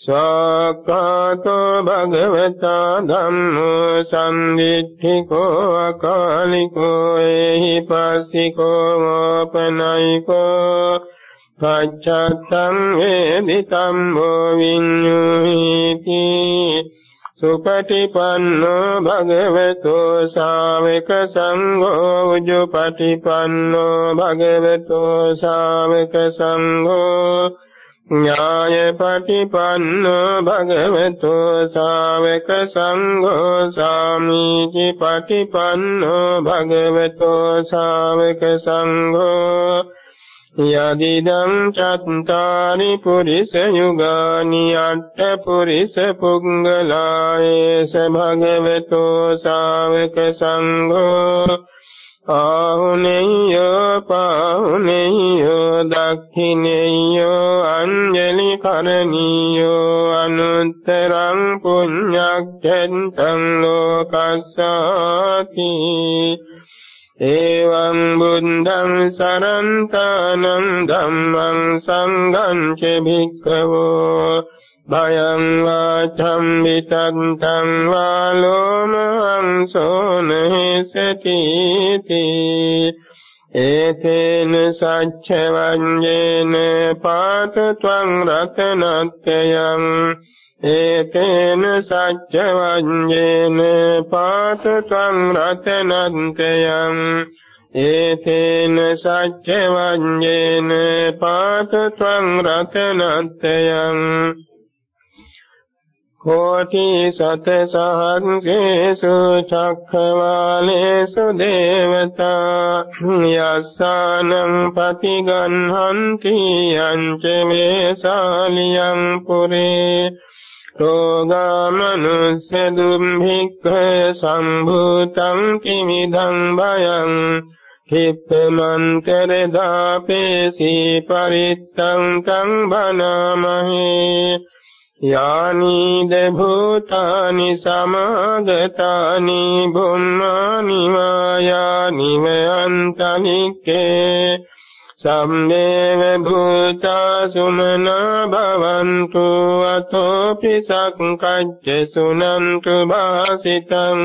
සාකාතෝ භගවතා ධම්මෝ සම්දිට්ඨිකෝ අකාලිකෝ එහි පස්සිකෝ මෝපනයිකෝ. පච්චත්තං වේදිතම් භෝ විඤ්ඤුහිති. සුපටිපන්නෝ භගවතෝ ශාවක සංඝෝ උජුපටිපන්නෝ භගවතෝ ශාවක සංඝෝ ඥායපටිපන්නෝ භගවතෝ ශාවක සංඝෝ සාමීචි පටිපන්නෝ භගවතෝ ශාවක සංඝෝ යදිදං චත්තාරි පුරිස යුගානි අට්ඨ පුරිස පුංගලායේස භගවතෝ ශාවක සංඝෝ ආහුනේයෝ පාහුනේයෝ දක්ඛිනේයෝ අංජලි කරණීයෝ අනුත්තරං පුඤ්ඤක්ඛෙන්තං ලෝකස්සාති එවං බුද්ධං සරන්තානං ධම්මං සංඝං ච භික්ඛවෝ භයං වාචම් විතන්තං වාලෝමහං සෝනහිසති ඒතේන සච්ච වඤ්ඤේන පාත ත්වං රතනත්‍යං ඒතේන සච්ච වඤ්ඤේන පාත ත්වං රතනන්තයං ඒතේන සච්ච වඤ්ඤේන පාත ත්වං රතනන්තයං කෝටි සත සහංසේසු චක්ඛවාලේසු දේවතා යස්සානං පතිගන්හන්ති යංච මේ ශාලියං පුරේ රෝගාමනුස්ස දුම්භික්ඛ සම්භූතං කිමිදං භයං කිප්පමන්තර දාපේසී පරිත්තං තං බනමහේ යානි දභූතානි සමාගතානි බුම්මානි වායානි වයන්තනික්කේ සම්මේව භූතා සුමනා භවන්තු අතෝපි සක්කච්ඡ සුනන්තු භාසිතං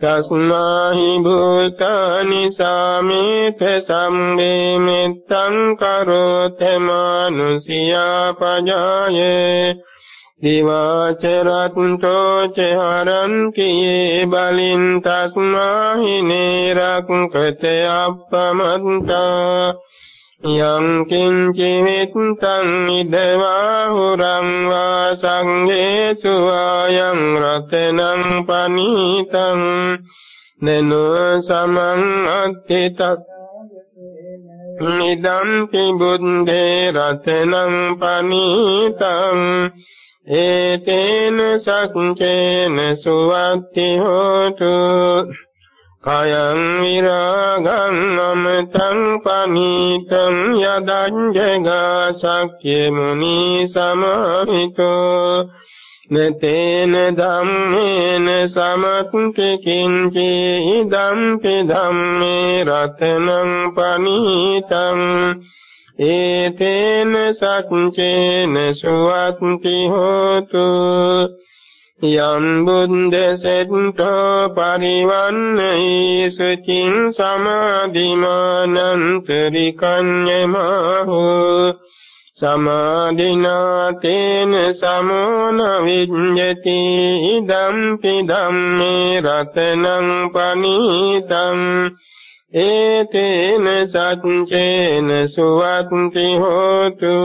තස්මාහි භූතානි සාමේත සම්මේ මෙත්තං කරෝත මානුසියා පජායේ දිවාචරත්තෝ චහරන්තියේ බලින් තස්මාහි නේරක්කත අප්පමන්තා යං කිංචි විත්තං ඉදවාහුරං වා සංඝේසු ආයං රතනං පනීතං නනෝ සමං අත්තිතක් නිදම්පි බුද්ධේ රතනං පනීතං ඒතේන සක්චේන සුවත්ති හෝතු කයං විරාගං අමතං පනීතං යදංජගා සක්්‍ය මුනි සමහිතෝ නතේන ධම්මේන සමත්ති කිංචි ඉදම්පි ධම්මේ රතනං පනීතං ඒතේන සච්චේන සුවත්ති හෝතු යම් බුද්දසෙත්තෝ පරිවන්නයි සුචින් සමාධිමානන්තරිකඤ්ඤමහු සමාධිනාතේන සමෝන විඤ්ඤති ඉදම්පි ධම්මේ රතනං පනීතං ඒතේන සච්චේන සුවත්ති හෝතු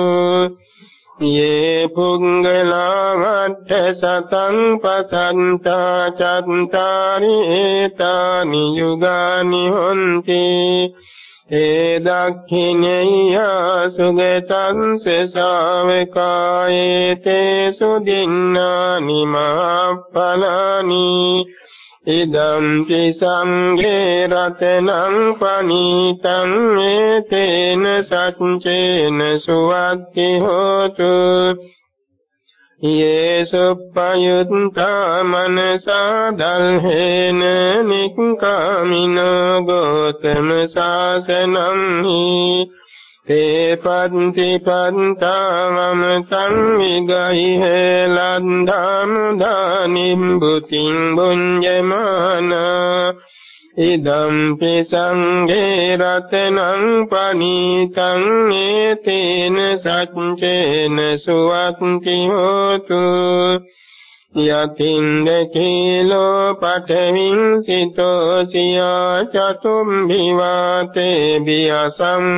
යේ පුංගලාවට්ඨ සතං පසන්තා චත්තාරි ඒතානි යුගානි හොන්ති ඒ දක්ඛිනේය සුගතං සසාවකායේතේ සුදින්නානි මහප්පලානි ඉදම්පි සංඝේ රතනං පනීතං ඒතේන සච්චේන සුවත්ති හෝතු යේසුප්පයුත්තා මනසා දල්හේන නික්කාමිනෝ ගෝතම සාසනං හි තේ පන්ති පන්තාවම සංවිගයිහ ලන්ධාමුදානිම් බුතින් බුඤ්ජමාන ඉදම්පි සංඝේ රතනං පනීතං ඒතේන සච්චේන සුවත්ති හෝතු යතින්ද කීලෝ පඨවින් සිතෝ සියා චතුම් විවාතේ බියසම්පකම්පියෝ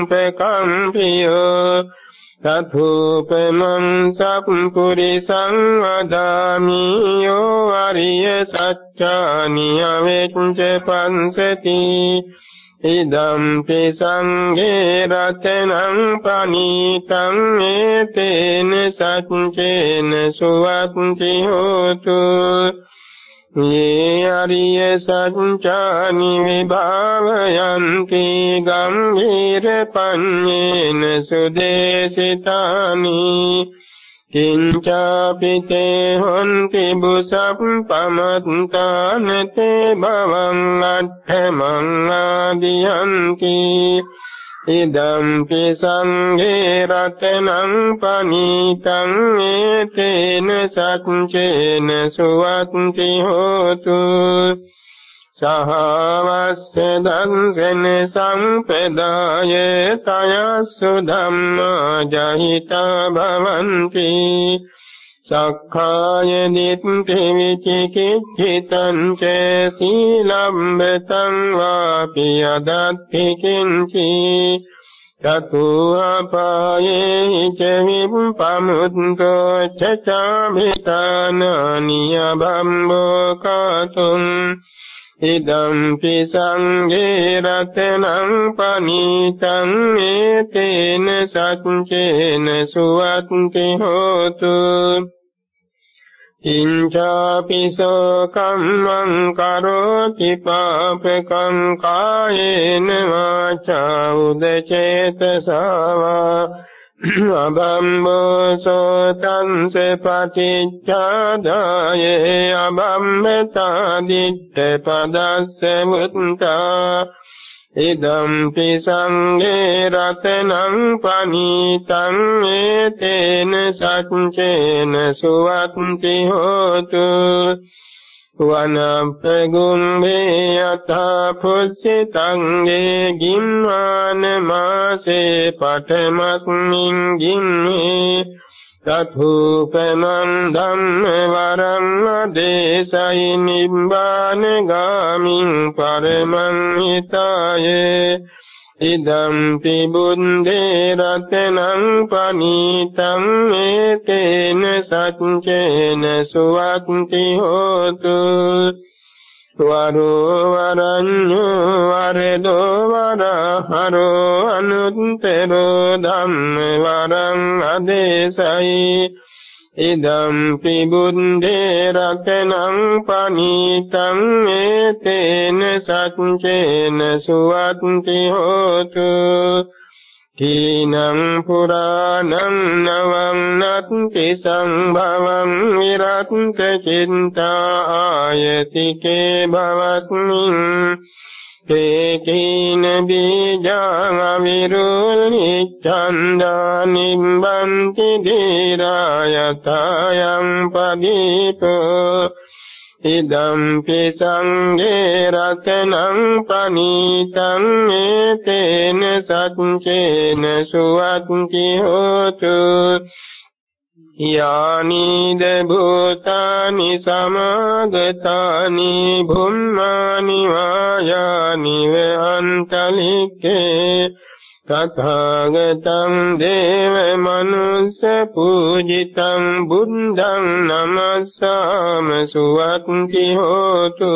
තථූපමං සම්පුරිසං වදාමි යෝ අරිය සත්‍යානි අවෙච්ච පංසති ඉදම්පි සංඝේ රතනං පනීතං ඒතේන සච්චේන සුවත්ති හෝතු යේ අරිය සත්‍යානි විභාවයන්ති ගම්භීර පඤ්ඤේන සුදේශිතානි කිංචාපිතේ හොන්ති බුසප්පමත්තාන තේ භවං අට්ඨමං ආදියන්ති. ඉදම්පි සංඝේ රතනං පනීතං ඒතේන සච්චේන සුවත්ති හෝතු. සහවස්ස දංසන සම්පදාය තයස්සු ධම්මා ජහිතා භවಂತಿ සක්ඛාය දිට්ඨි විචිකිච්ඡිතං ච සීලම්බතං වාපි යදත්ති කිංචි තතු අපායේ ච විප්පමුත්තෝ චචාමිතානානිය බම්බෝ කාතුං ඉදම්පි සංඝේ රතනං පනීතං ඒතේන සච්චේන සුවත්ති හෝතු ඉංචාපිසෝ කම්මං කරෝති පාපකං කායේන වාචා උදචේතසවා අබම්බෝසෝ තංස පටිච්චාදායේ අබම්මතා දිට්ඨ පදස්ස මුත්තා ඉදම්පි සංඝේ රතනං පනීතං ඒතේන සච්චේන සුවත්ති හෝතු වනප්පගුම්බේ යථා පුස්සිතංගේ ගින්වාන මාසේ පඨමස්මින් ගින්නේ තථූපමං ධම්ම වරං අදේශයි නිබ්බාන ගාමින් පරමං හිතායේ ඉදම් පිබුන්දේ රතනං පනීතං ඒතේන සච්චේන සුවත්ති හෝතු. වරෝ වරඤ්ඤෝ වරදෝ වරහරෝ අනුත්තරෝ ධම්ම වරං අදේශයි. ඉදම් පිබුන්දේ රතනං පනීතං ඒතේන සච්චේන සුවත්ති හෝතු. තීනං පුරාණං නවං නත්ති සංභවං විරත්ත චින්තා ආයතිකේ භවස්මින්. තේකීන බීජං අවිරුල්හි ඡන්දා නිම්බන්ති දීරායතයන් පදීපෝ ඉදම්පි සංඝේ රතනං පනීතං ඒතේන සච්චේන සුවත්ති හෝතු. යානිද භූතානි සමාගතානි භුම්මානි වායානි වහන්තලික්කේ තථාගතං දේව මනුස්ස පූජිතං බුද්ධං නමස්සාම සුවත්ති හෝතු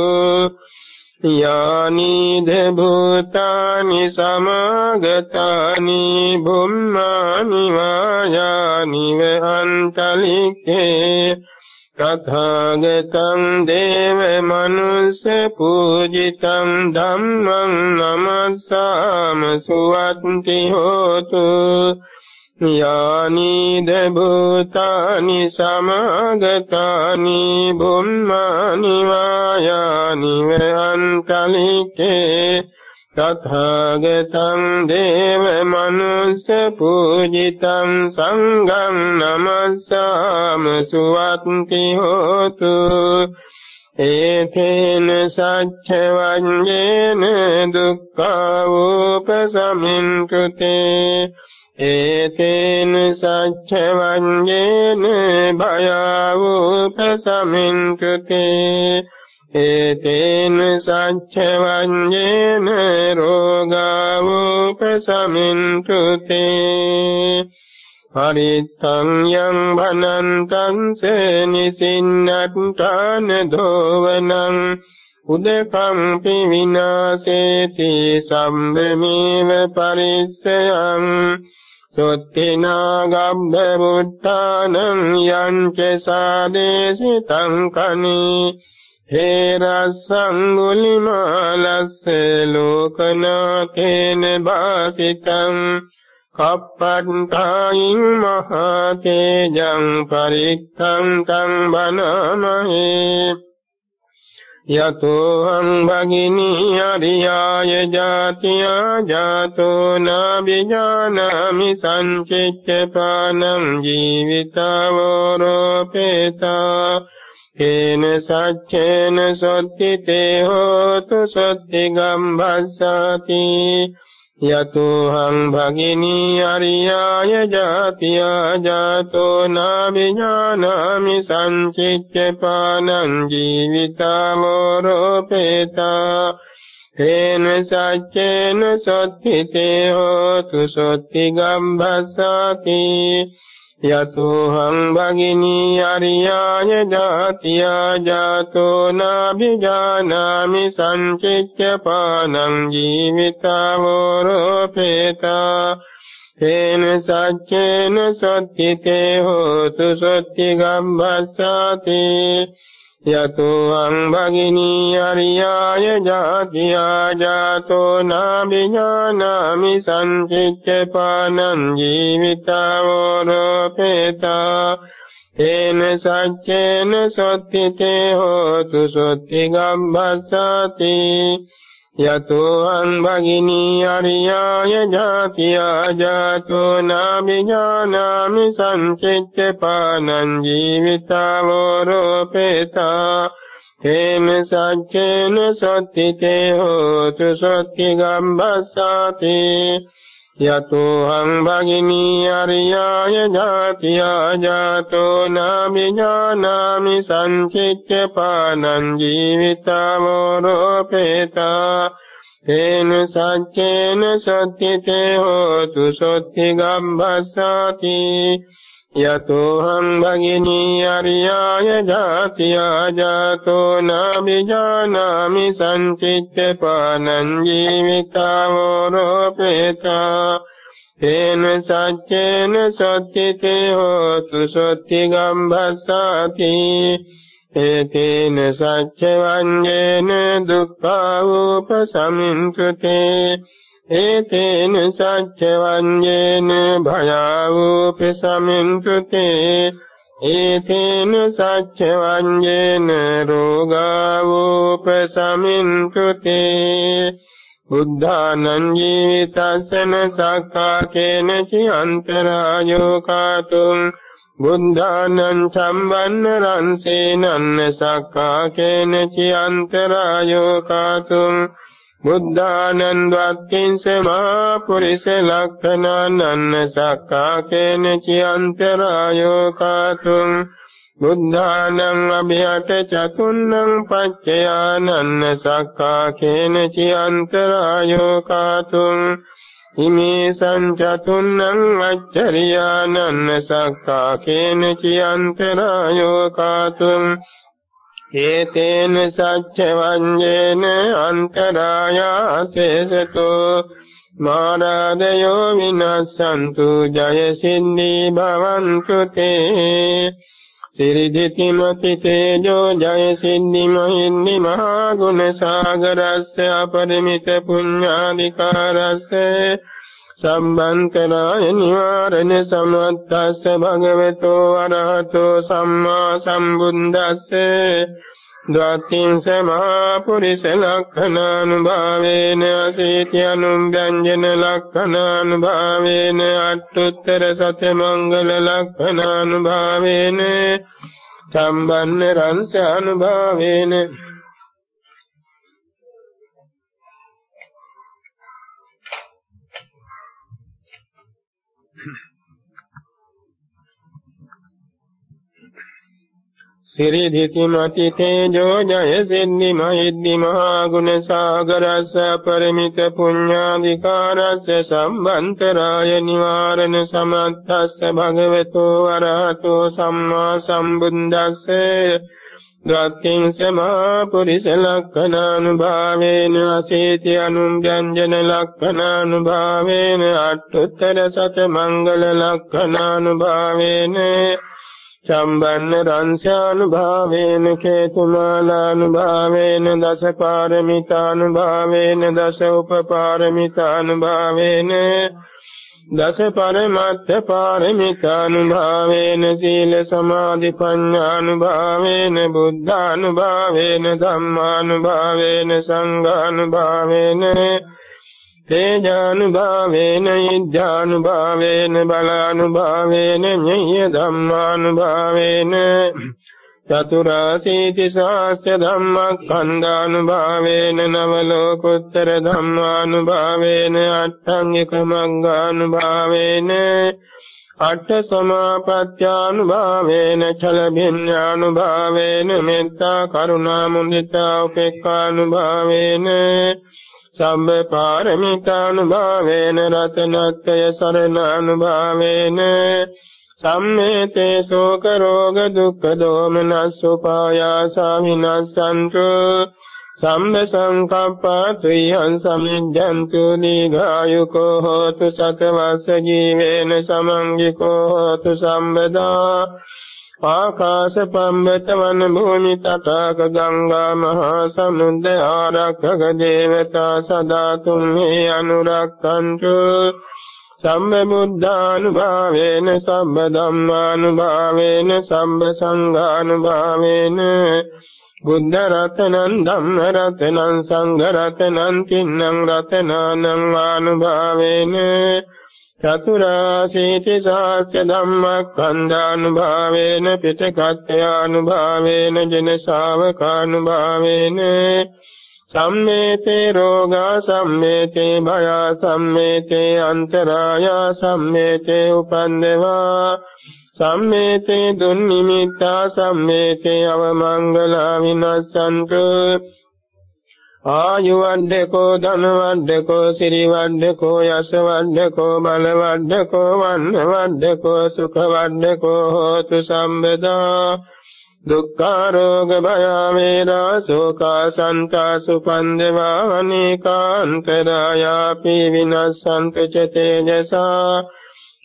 යානි දේභූතානි සමාගතානි බුම්මානි වායානි වහන්තලිකේ තථාගතං දේව මනුස්ස පූජිතං ධම්මං නමස්සාම සුවත්ති හෝතු යානි දභූතානි සමාගතානි බුම්මානි වායානි වහන්තලිකේ තථාගතං දේව මනුස්ස පූජිතං සංඝං නමස්සාම සුවත්ති හෝතු ඒතේන සච්ච වඤ්ඤේන දුක්ඛෝපසමින්තුතේ ඒතේන සච්ච වඤ්ඤේන භයෝපසමින්තුතේ ඒතේන සච්චවඤ්ඤේන රෝගාවෝපසමින්තුතේ පරිත්තං යං භනන්තං සේනිසින්නත්තාන දෝවනං උදකම්පි විනාසේති සම්බමේව පරිස්සයං සොත්තිනා ගබ්බ බුත්තානං යං ච සාදේසිතං කනී හේරස්සංගුලිමාලස්ස ලෝකනාථේන භාසිතං කප්පන්තායින් මහතේජං පරිත්තං තං බනමහේ යතෝහං භගිනී අරියාය ජාතියා ජාතෝ නාබිජානාමි සංචිච්ච පානං ජීවිතවෝරෝපේතා කේන සච්චේන සොත්ති තේ හෝතු සොත්ති ගම්භස්සති යතුහං භගිනී අරියාය ජාතියා ජාතෝ නාවිඥානාමි සංචිච්ච පානං ජීවිතාමෝරෝපේතා තේන සච්චේන සොත්ති තේ හෝතු සොත්ති ගම්භස්සති යතෝහං භගිනී අරියාය ජාතියා ජාතෝ නාභිජානාමි සංචිච්ච පානං ජීවිතාවෝරෝපේතා තේන සච්චේන සත්‍තිතේ හෝතු සත්‍ති ගම්බස්සාති යතෝ අං භගිනී අරියාය ජාතියා ජාතෝ නාබිඥානාමි සංචිච්ච පානං ජීවිතාවෝරෝපේතා තේන සච්චේන සත්‍තිතේ හෝතු සත්‍ති ගම්බස්සාති යතෝ අං භගිනී අරියාය ජාතියා ජාතෝ නාමිඥානාමි සංචිච්ච පානං ජීවිතාවෝරෝපේතා හේම සච්චේන සත්තිතේ හෝතු සත්ති ගම්බස්සාති යතෝ හං භගිනී අරියාය ජාතියා ජාතෝ නාමි ඥානාමි සංචිච්ච පානං ජීවිතාවෝරෝපේතා තේන සච්චේන සත්‍යිතේ හෝතු සොත්ති ගම්බස්සාති යතෝහං භගිනී අරියාය ජාතියා ජාතෝ නාබිජානාමි සංචිත්ත පානං ජීවිතාවෝරෝපේතා තේන සච්චේන සත්‍යිතේ හෝතු සොත්ති ගම්බස්සාති ඒතේන සච්ච වඤ්ඤේන දුක්ඛාවූපසමින්තුතේ ඒතේන සච්ච වඤ්ඤේන භයාවූපි සමින්තුතේ ඒතේන සච්ච වඤ්ඤේන රෝගාවූප සමින්තුතේ බුද්ධානං ජීවිතස්සන සක්කාකේන චි අන්තරායෝ කාතුං බුද්ධානං සම්බන්න රන්සේනන්න සක්කාකේන චි අන්තරායෝ කාතුං බුද්ධානං වත්තිං සමා පුරිස ලක්ඛනානන්න සක්කාකේන චියන්තරායෝ කාතුං. බුද්ධානං අභියට චතුන්නං පච්චයානන්න සක්කාකේන චියන්තරායෝ කාතුං. ඉමේ සංචතුන්නං අච්චරියානන්න සක්කාකේන චියන්තරායෝ කාතුං. ඒතේන සච්ච වඤ්ඤේන අන්තරායාසේසතෝ මාරාදයෝ විනස්සන්තු ජය සින්නී භවන්තු තේ සිරිදිතිමති තේජෝ ජය සින්නි මහින්නි මහා ගුණ සාගරස්ස අපරිමිත පුඤ්ඤානිකාරස්ස සම්බන්තරාය නිවාරණ සමත්තස්ස භගවතෝ අරහතෝ සම්මා සම්බුද්දස්ස. ද්වාතිං සමා පුරිස ලක්ඛනානුභාවේන අසීති අනුභ්‍යංජන ලක්ඛනානුභාවේන අට්ඨුත්තර සත්‍ය මංගල ලක්ඛනානුභාවේන සම්බන්න රංස අනුභාවේන සිරිධිති මති තේජෝ ජය සින්නි මහිද්දි මහා ගුණ සාගරස්ස පරිමිත පුඤ්ඤාධිකාරස්ස සම්බන්තරාය නිවාරණ සමත්තස්ස භගවතෝ අරහතෝ සම්මා සම්බුද්දස්ස ගාත්තිං සමා පුරිස ලක්ඛනානුභාවේන අසීති අනුභ්‍යංජන ලක්ඛනානුභාවේන අට්ඨුත්තර සත මංගල ලක්ඛනානුභාවේන සම්බන්න රංශානුභාවේන කේතුමාලානුභාවේන දස පාරමිතානුභාවේන දස උපපාරමිතානුභාවේන දස පරමත්ත පාරමිතානුභාවේන සීල සමාධි ප්‍රඥානුභාවේන බුද්ධානුභාවේන ධම්මානුභාවේන සංඝානුභාවේන තේජානුභාවේන ඉද්ධානුභාවේන බලානුභාවේන ඤය ධම්මානුභාවේන චතුරාසීති සාස්ත්‍ය ධම්මස්කන්ධානුභාවේන නව ලෝකුත්තර ධම්මානුභාවේන අට්ඨංගික මග්ගානුභාවේන අට්ඨ සමාපත්‍යානුභාවේන චල භින්නානුභාවේන මෙත්තා කරුණා මුදිතා උපේක්ඛානුභාවේන සම්බ පාරමිතානුභාවේන රතනත්ය සරණානුභාවේන සම්මේතේ ශෝක රෝග දුක්ඛ දෝමනස් උපායාසා විනස්සන්තු සම්ම සංකප්පතුයං සමිජ්ජන්තු දීඝායුකෝ හෝතු සතවස්ස ජීවේන සමංගිකෝ හෝතු සම්බදා ආකාශ පම්බත වන භූමි තටාක ගංගා මහා සමුද්ද ආරක්ෂක දේවතා සදා තුම්හි අනුරක්ඛන්තු. සම්ම බුද්ධානුභාවේන සම්ම ධම්මානුභාවේන සම්ම සංඝානුභාවේන බුද්ධ රතනං ධම්ම රතනං සංඝ රතනං තින්නම් රතනානං ආනුභාවේන. චතුරාසීති සාස්‍ය ධම්මක්ඛන්ධානුභාවේන පිටකත්ත්‍යානුභාවේන ජන ශාවකානුභාවේන සම්මේතේ රෝගා සම්මේතේ භයා සම්මේතේ අන්තරායා සම්මේතේ උපන්දවා සම්මේතේ දුන්නිමිත්තා සම්මේතේ අවමංගලා විනස්සන්තු ආයුවණ්ඩකෝ ධනවණ්ඩකෝ සිරිවණ්ඩකෝ යසවණ්ඩකෝ බලවණ්ඩකෝ වන්නවණ්ඩකෝ සුඛවණ්ඩකෝ හෝතු සම්බදා. දුක්ඛාරෝග භය වේදා ශෝකා සන්තා සුපන්දවා අනේකාන්තරායාපි විනස්සන්ත ච තේජසා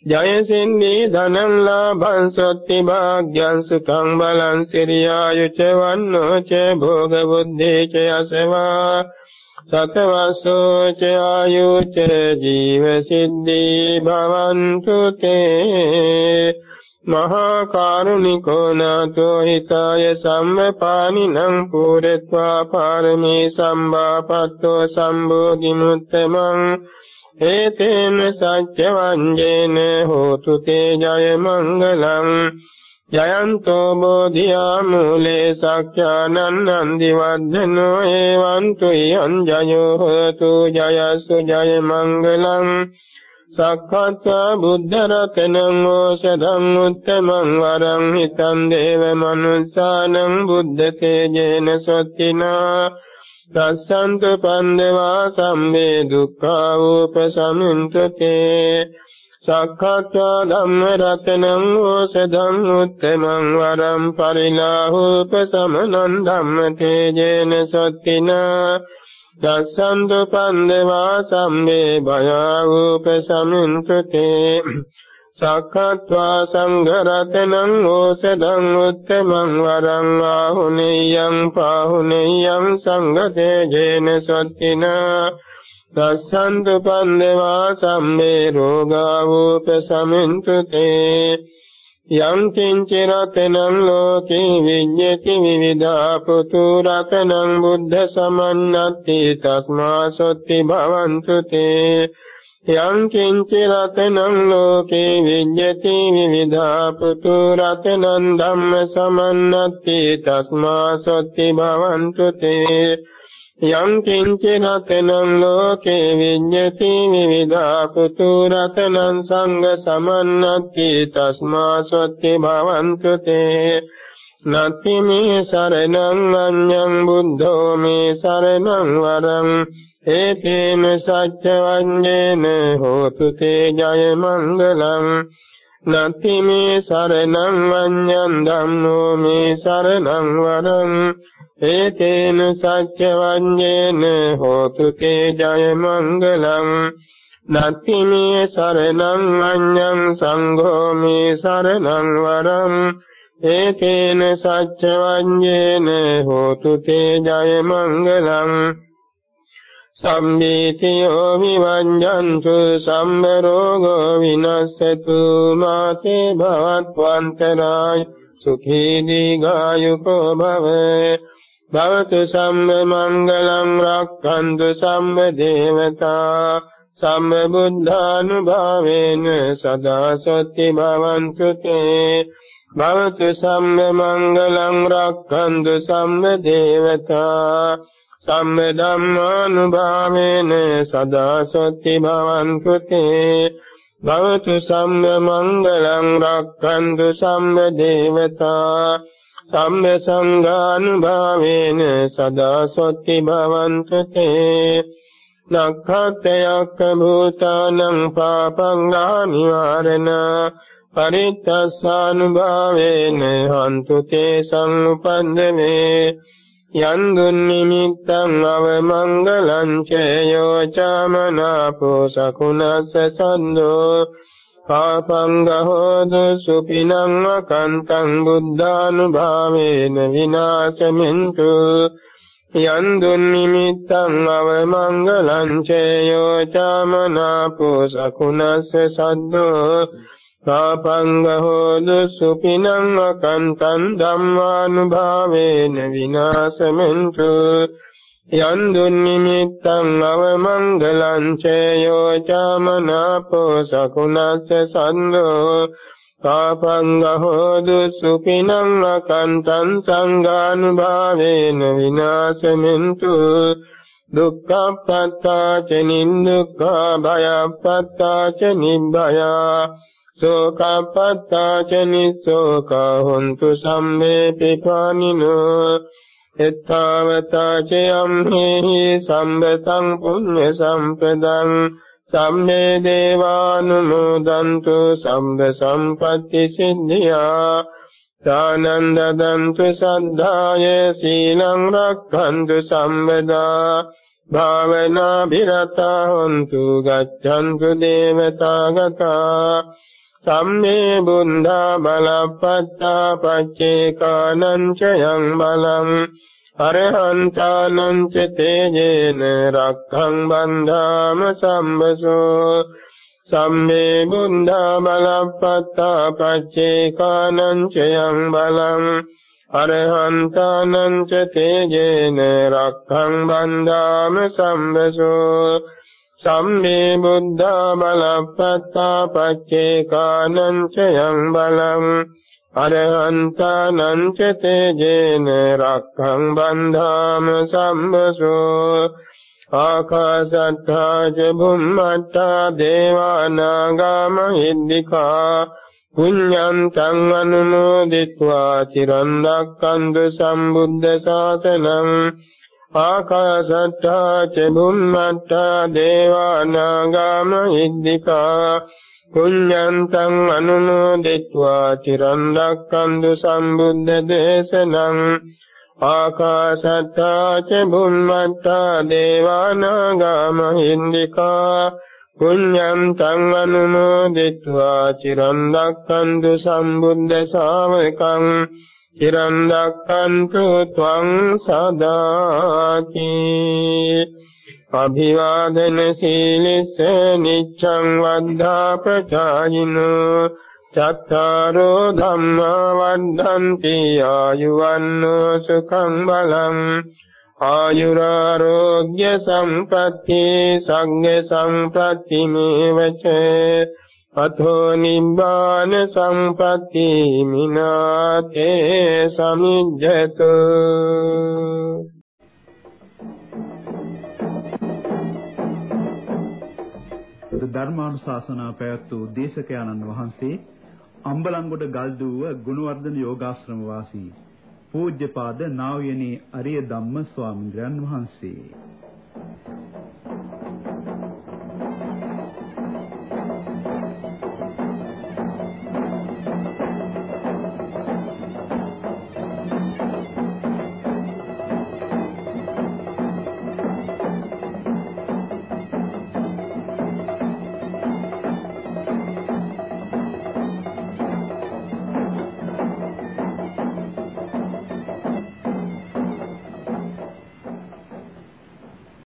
ජයසින්නේ ධනං ලාභං සත්‍ති භාග්‍යං සුඛං බලං සිරියායුච වන්නෝ ච භෝග බුද්ධේ ච යසවා සතවස්සෝ ච ආයුච ජීව සිද්ධි භවන්තු තේ මහා කරුණිකෝ නාතෝ හිතාය සම්මපානිනං පුරත්වා පාරමී සම්බාපත්තෝ සම්බෝධි මුත්තමං ඒතේන සච්ච වංජේන හෝතු තේ ජය මංගලං ජයන්තෝ බෝධියා මූලේ සක්ඛානං නන්දි වද්දනෝ එවං තුයං ජයෝ හෝතු ජයසු ජය මංගලං සක්ඛත්තා බුද්ධ රතනං ඕෂධං උත්තමං වරං හිතං දේව මනුස්සානං බුද්ධ තේජේන සොත්තිනා සස්සන්ත පන්දවා සම්මේ දුක්ඛා උපසමින්තතේ සක්ඛාත්වා ධම්ම රතනං ඕසදං උත්තමං වරම් පරිලාහෝපසමනං ධම්ම තේජේන සත්තිනා දස්සන්ත පන්දවා සම්මේ භයා උපසමින්තතේ සක්ඛත්වා සංඝරතනං ඕසදං උත්තමං වරං ආහුනේයං පාහුනේයං සංඝතේජේන සත්තිනා දස්සන්ත පන්දවා සම්මේ රෝගා වූපසමින්තුතේ යං කිංචි රතනං ලෝකේ විඤ්ඤති විවිධා පුතු රතනං බුද්ධ සමන්නත්ති තස්මා සොත්ති භවන්තු තේ යං කිංචි රතනං ලෝකේ විඤ්ඤති විවිධා පුතු රතනං ධම්ම සමන්නත්ති තස්මා සොත්ති භවන්තු තේ. යං කිංචි රතනං ලෝකේ විඤ්ඤති විවිධා පුතු රතනං සංඝ සමන්නත්ති තස්මා සොත්ති භවන්තු තේ. නත්ති මේ සරණං අඤ්ඤං බුද්ධෝ මේ සරණං වරං ඒතේන සච්ච වඤ්ඤේන හෝතු තේ ජය මංගලං. නත්ති මේ සරණං වඤ්ඤං ධම්මෝ මේ සරණං වරං. ඒතේන සච්ච වඤ්ඤේන හෝතු තේ ජය මංගලං. නත්ති මේ සරණං වඤ්ඤං සංඝෝ මේ සරණං වරං. ඒතේන සච්ච වඤ්ඤේන හෝතු තේ ජය මංගලං. සම්මේතියෝ විවංජන්තු සම්ම රෝගෝ විනස්සතු මාතේ භවත්වන්තරාය සුඛී දීඝායුකෝ භව භවතු සම්ම මංගලං රක්ඛන්තු සම්ම දේවතා සම්ම බුද්ධානුභාවේන සදා සොත්ති භවන්තු තේ භවතු සම්ම මංගලං රක්ඛන්තු සම්ම දේවතා සම්ම ධම්මානුභාවේන සදා සොත්ති භවන්තු තේ භවතු සම්ම මංගලං රක්ඛන්තු සම්ම දේවතා. සම්ම සංඝානුභාවේන සදා සොත්ති භවන්තු තේ නක්ඛතයක්ඛ භූතානං පාපං ආනිවාරණ පරිත්තස්සානුභාවේන හන්තු තේ සංඋපන්දනේ යන් දුන්නිමිත්තං අවමංගලං චේයෝ චාමනාපෝ සකුණස්ස සන්දෝ පාපංගහෝද සුපිනං අකන්තං බුද්ධානුභාවේන විනාශමින්තු යන් දුන්නිමිත්තං අවමංගලං චේයෝ චාමනාපෝ සකුණස්ස සද්දෝ පාපංගහෝද සුපිනං අකන්තං ධම්මානුභාවේන විනාශමෙන්තු යන් දුන්නිමිත්තං අවමංගලං චේයෝ චාමනාපෝ සකුණස්ස සන්දෝ පාපංගහෝද සුපිනං අකන්තං සංඝානුභාවේන විනාශමෙන්තු දුක්ඛප්පත්තා ච නින්දුක්ඛා භයප්පත්තා ච නිබ්බයා සෝකප්පත්තා ච නිස්සෝකා හොන්තු සම්මේ පිපානිනෝ එත්තාවතා ච යම්හෙහි සම්බතං පුඤ්ඤ සම්පදං සම්මේ දේවානුමෝදන්තු සම්බ සම්පත්‍ති සිද්ධියා දානන්දදන්තු සද්ධාය සීලං රක්ඛන්තු සම්බදා භාවනා විරතා හොන්තු ගච්ඡන්තු දේවතාගතා සම්මේ බුද්ධා බලප්පත්තා පච්චේකානං චයං බලං අරහන්තානං ච තේජේන රක්ඛං බන්ධාම සම්බසෝ සම්මේ බුද්ධා බලප්පත්තා පච්චේකානං චයං බලං අරහන්තානං ච තේජේන රක්ඛං බන්ධාම සම්බසෝ සම්මේ බුද්ධා බලප්පත්තා පච්චේ කානං චයං බලං අරහන්තානං ච තේජේන රක්ඛං බන්ධාම සම්මසෝ ආකාශත්තා ච බුම්මත්තා දේවානාගාම හිද්దికා පුඤ්ඤං තං අනුමෝදිत्वा චිරන් රක්ඛන්තු සම්බුද්ධ ශාසනං ආකාසට්ටා චෙබුම්මට්ටා දේවානාගාම ඉද්దికා කුඤ්ඤන්තං අනුමෝදිත्वा චිරන් රැක්කන්තු සම්බුද්ධ දේශනං ආකාසට්ටා චෙබුම්මට්ටා දේවානාගාම ඉද්దికා කුඤ්ඤන්තං අනුමෝදිත्वा චිරන් රැක්කන්තු සම්බුද්ධ ශාවකං චිරන් රක්ඛන්තු ත්වං සදාති. අභිවාදන සීලිස්ස නිච්ඡං වද්ධා ප්‍රචායිනෝ. චත්තාරෝ ධම්මා වද්ධන්ති ආයුවන්නෝ සුඛං බලං. ආයුරාරෝග්‍ය සම්පatti සංඝ සම්පatti මේවච. අතෝ නිබ්බාන සම්පatti මිනාතේ සමිජ්ජතු. ධර්මානුශාසනා පැවැත් වූ දේශකයන්න් වහන්සේ අම්බලන්ගොඩ ගල්දුව ගුණවර්ධන යෝගාශ්‍රම වාසී පූජ්‍යපාද නා වූ යනි අරිය ධම්ම ස්වාමීන් වහන්සේ.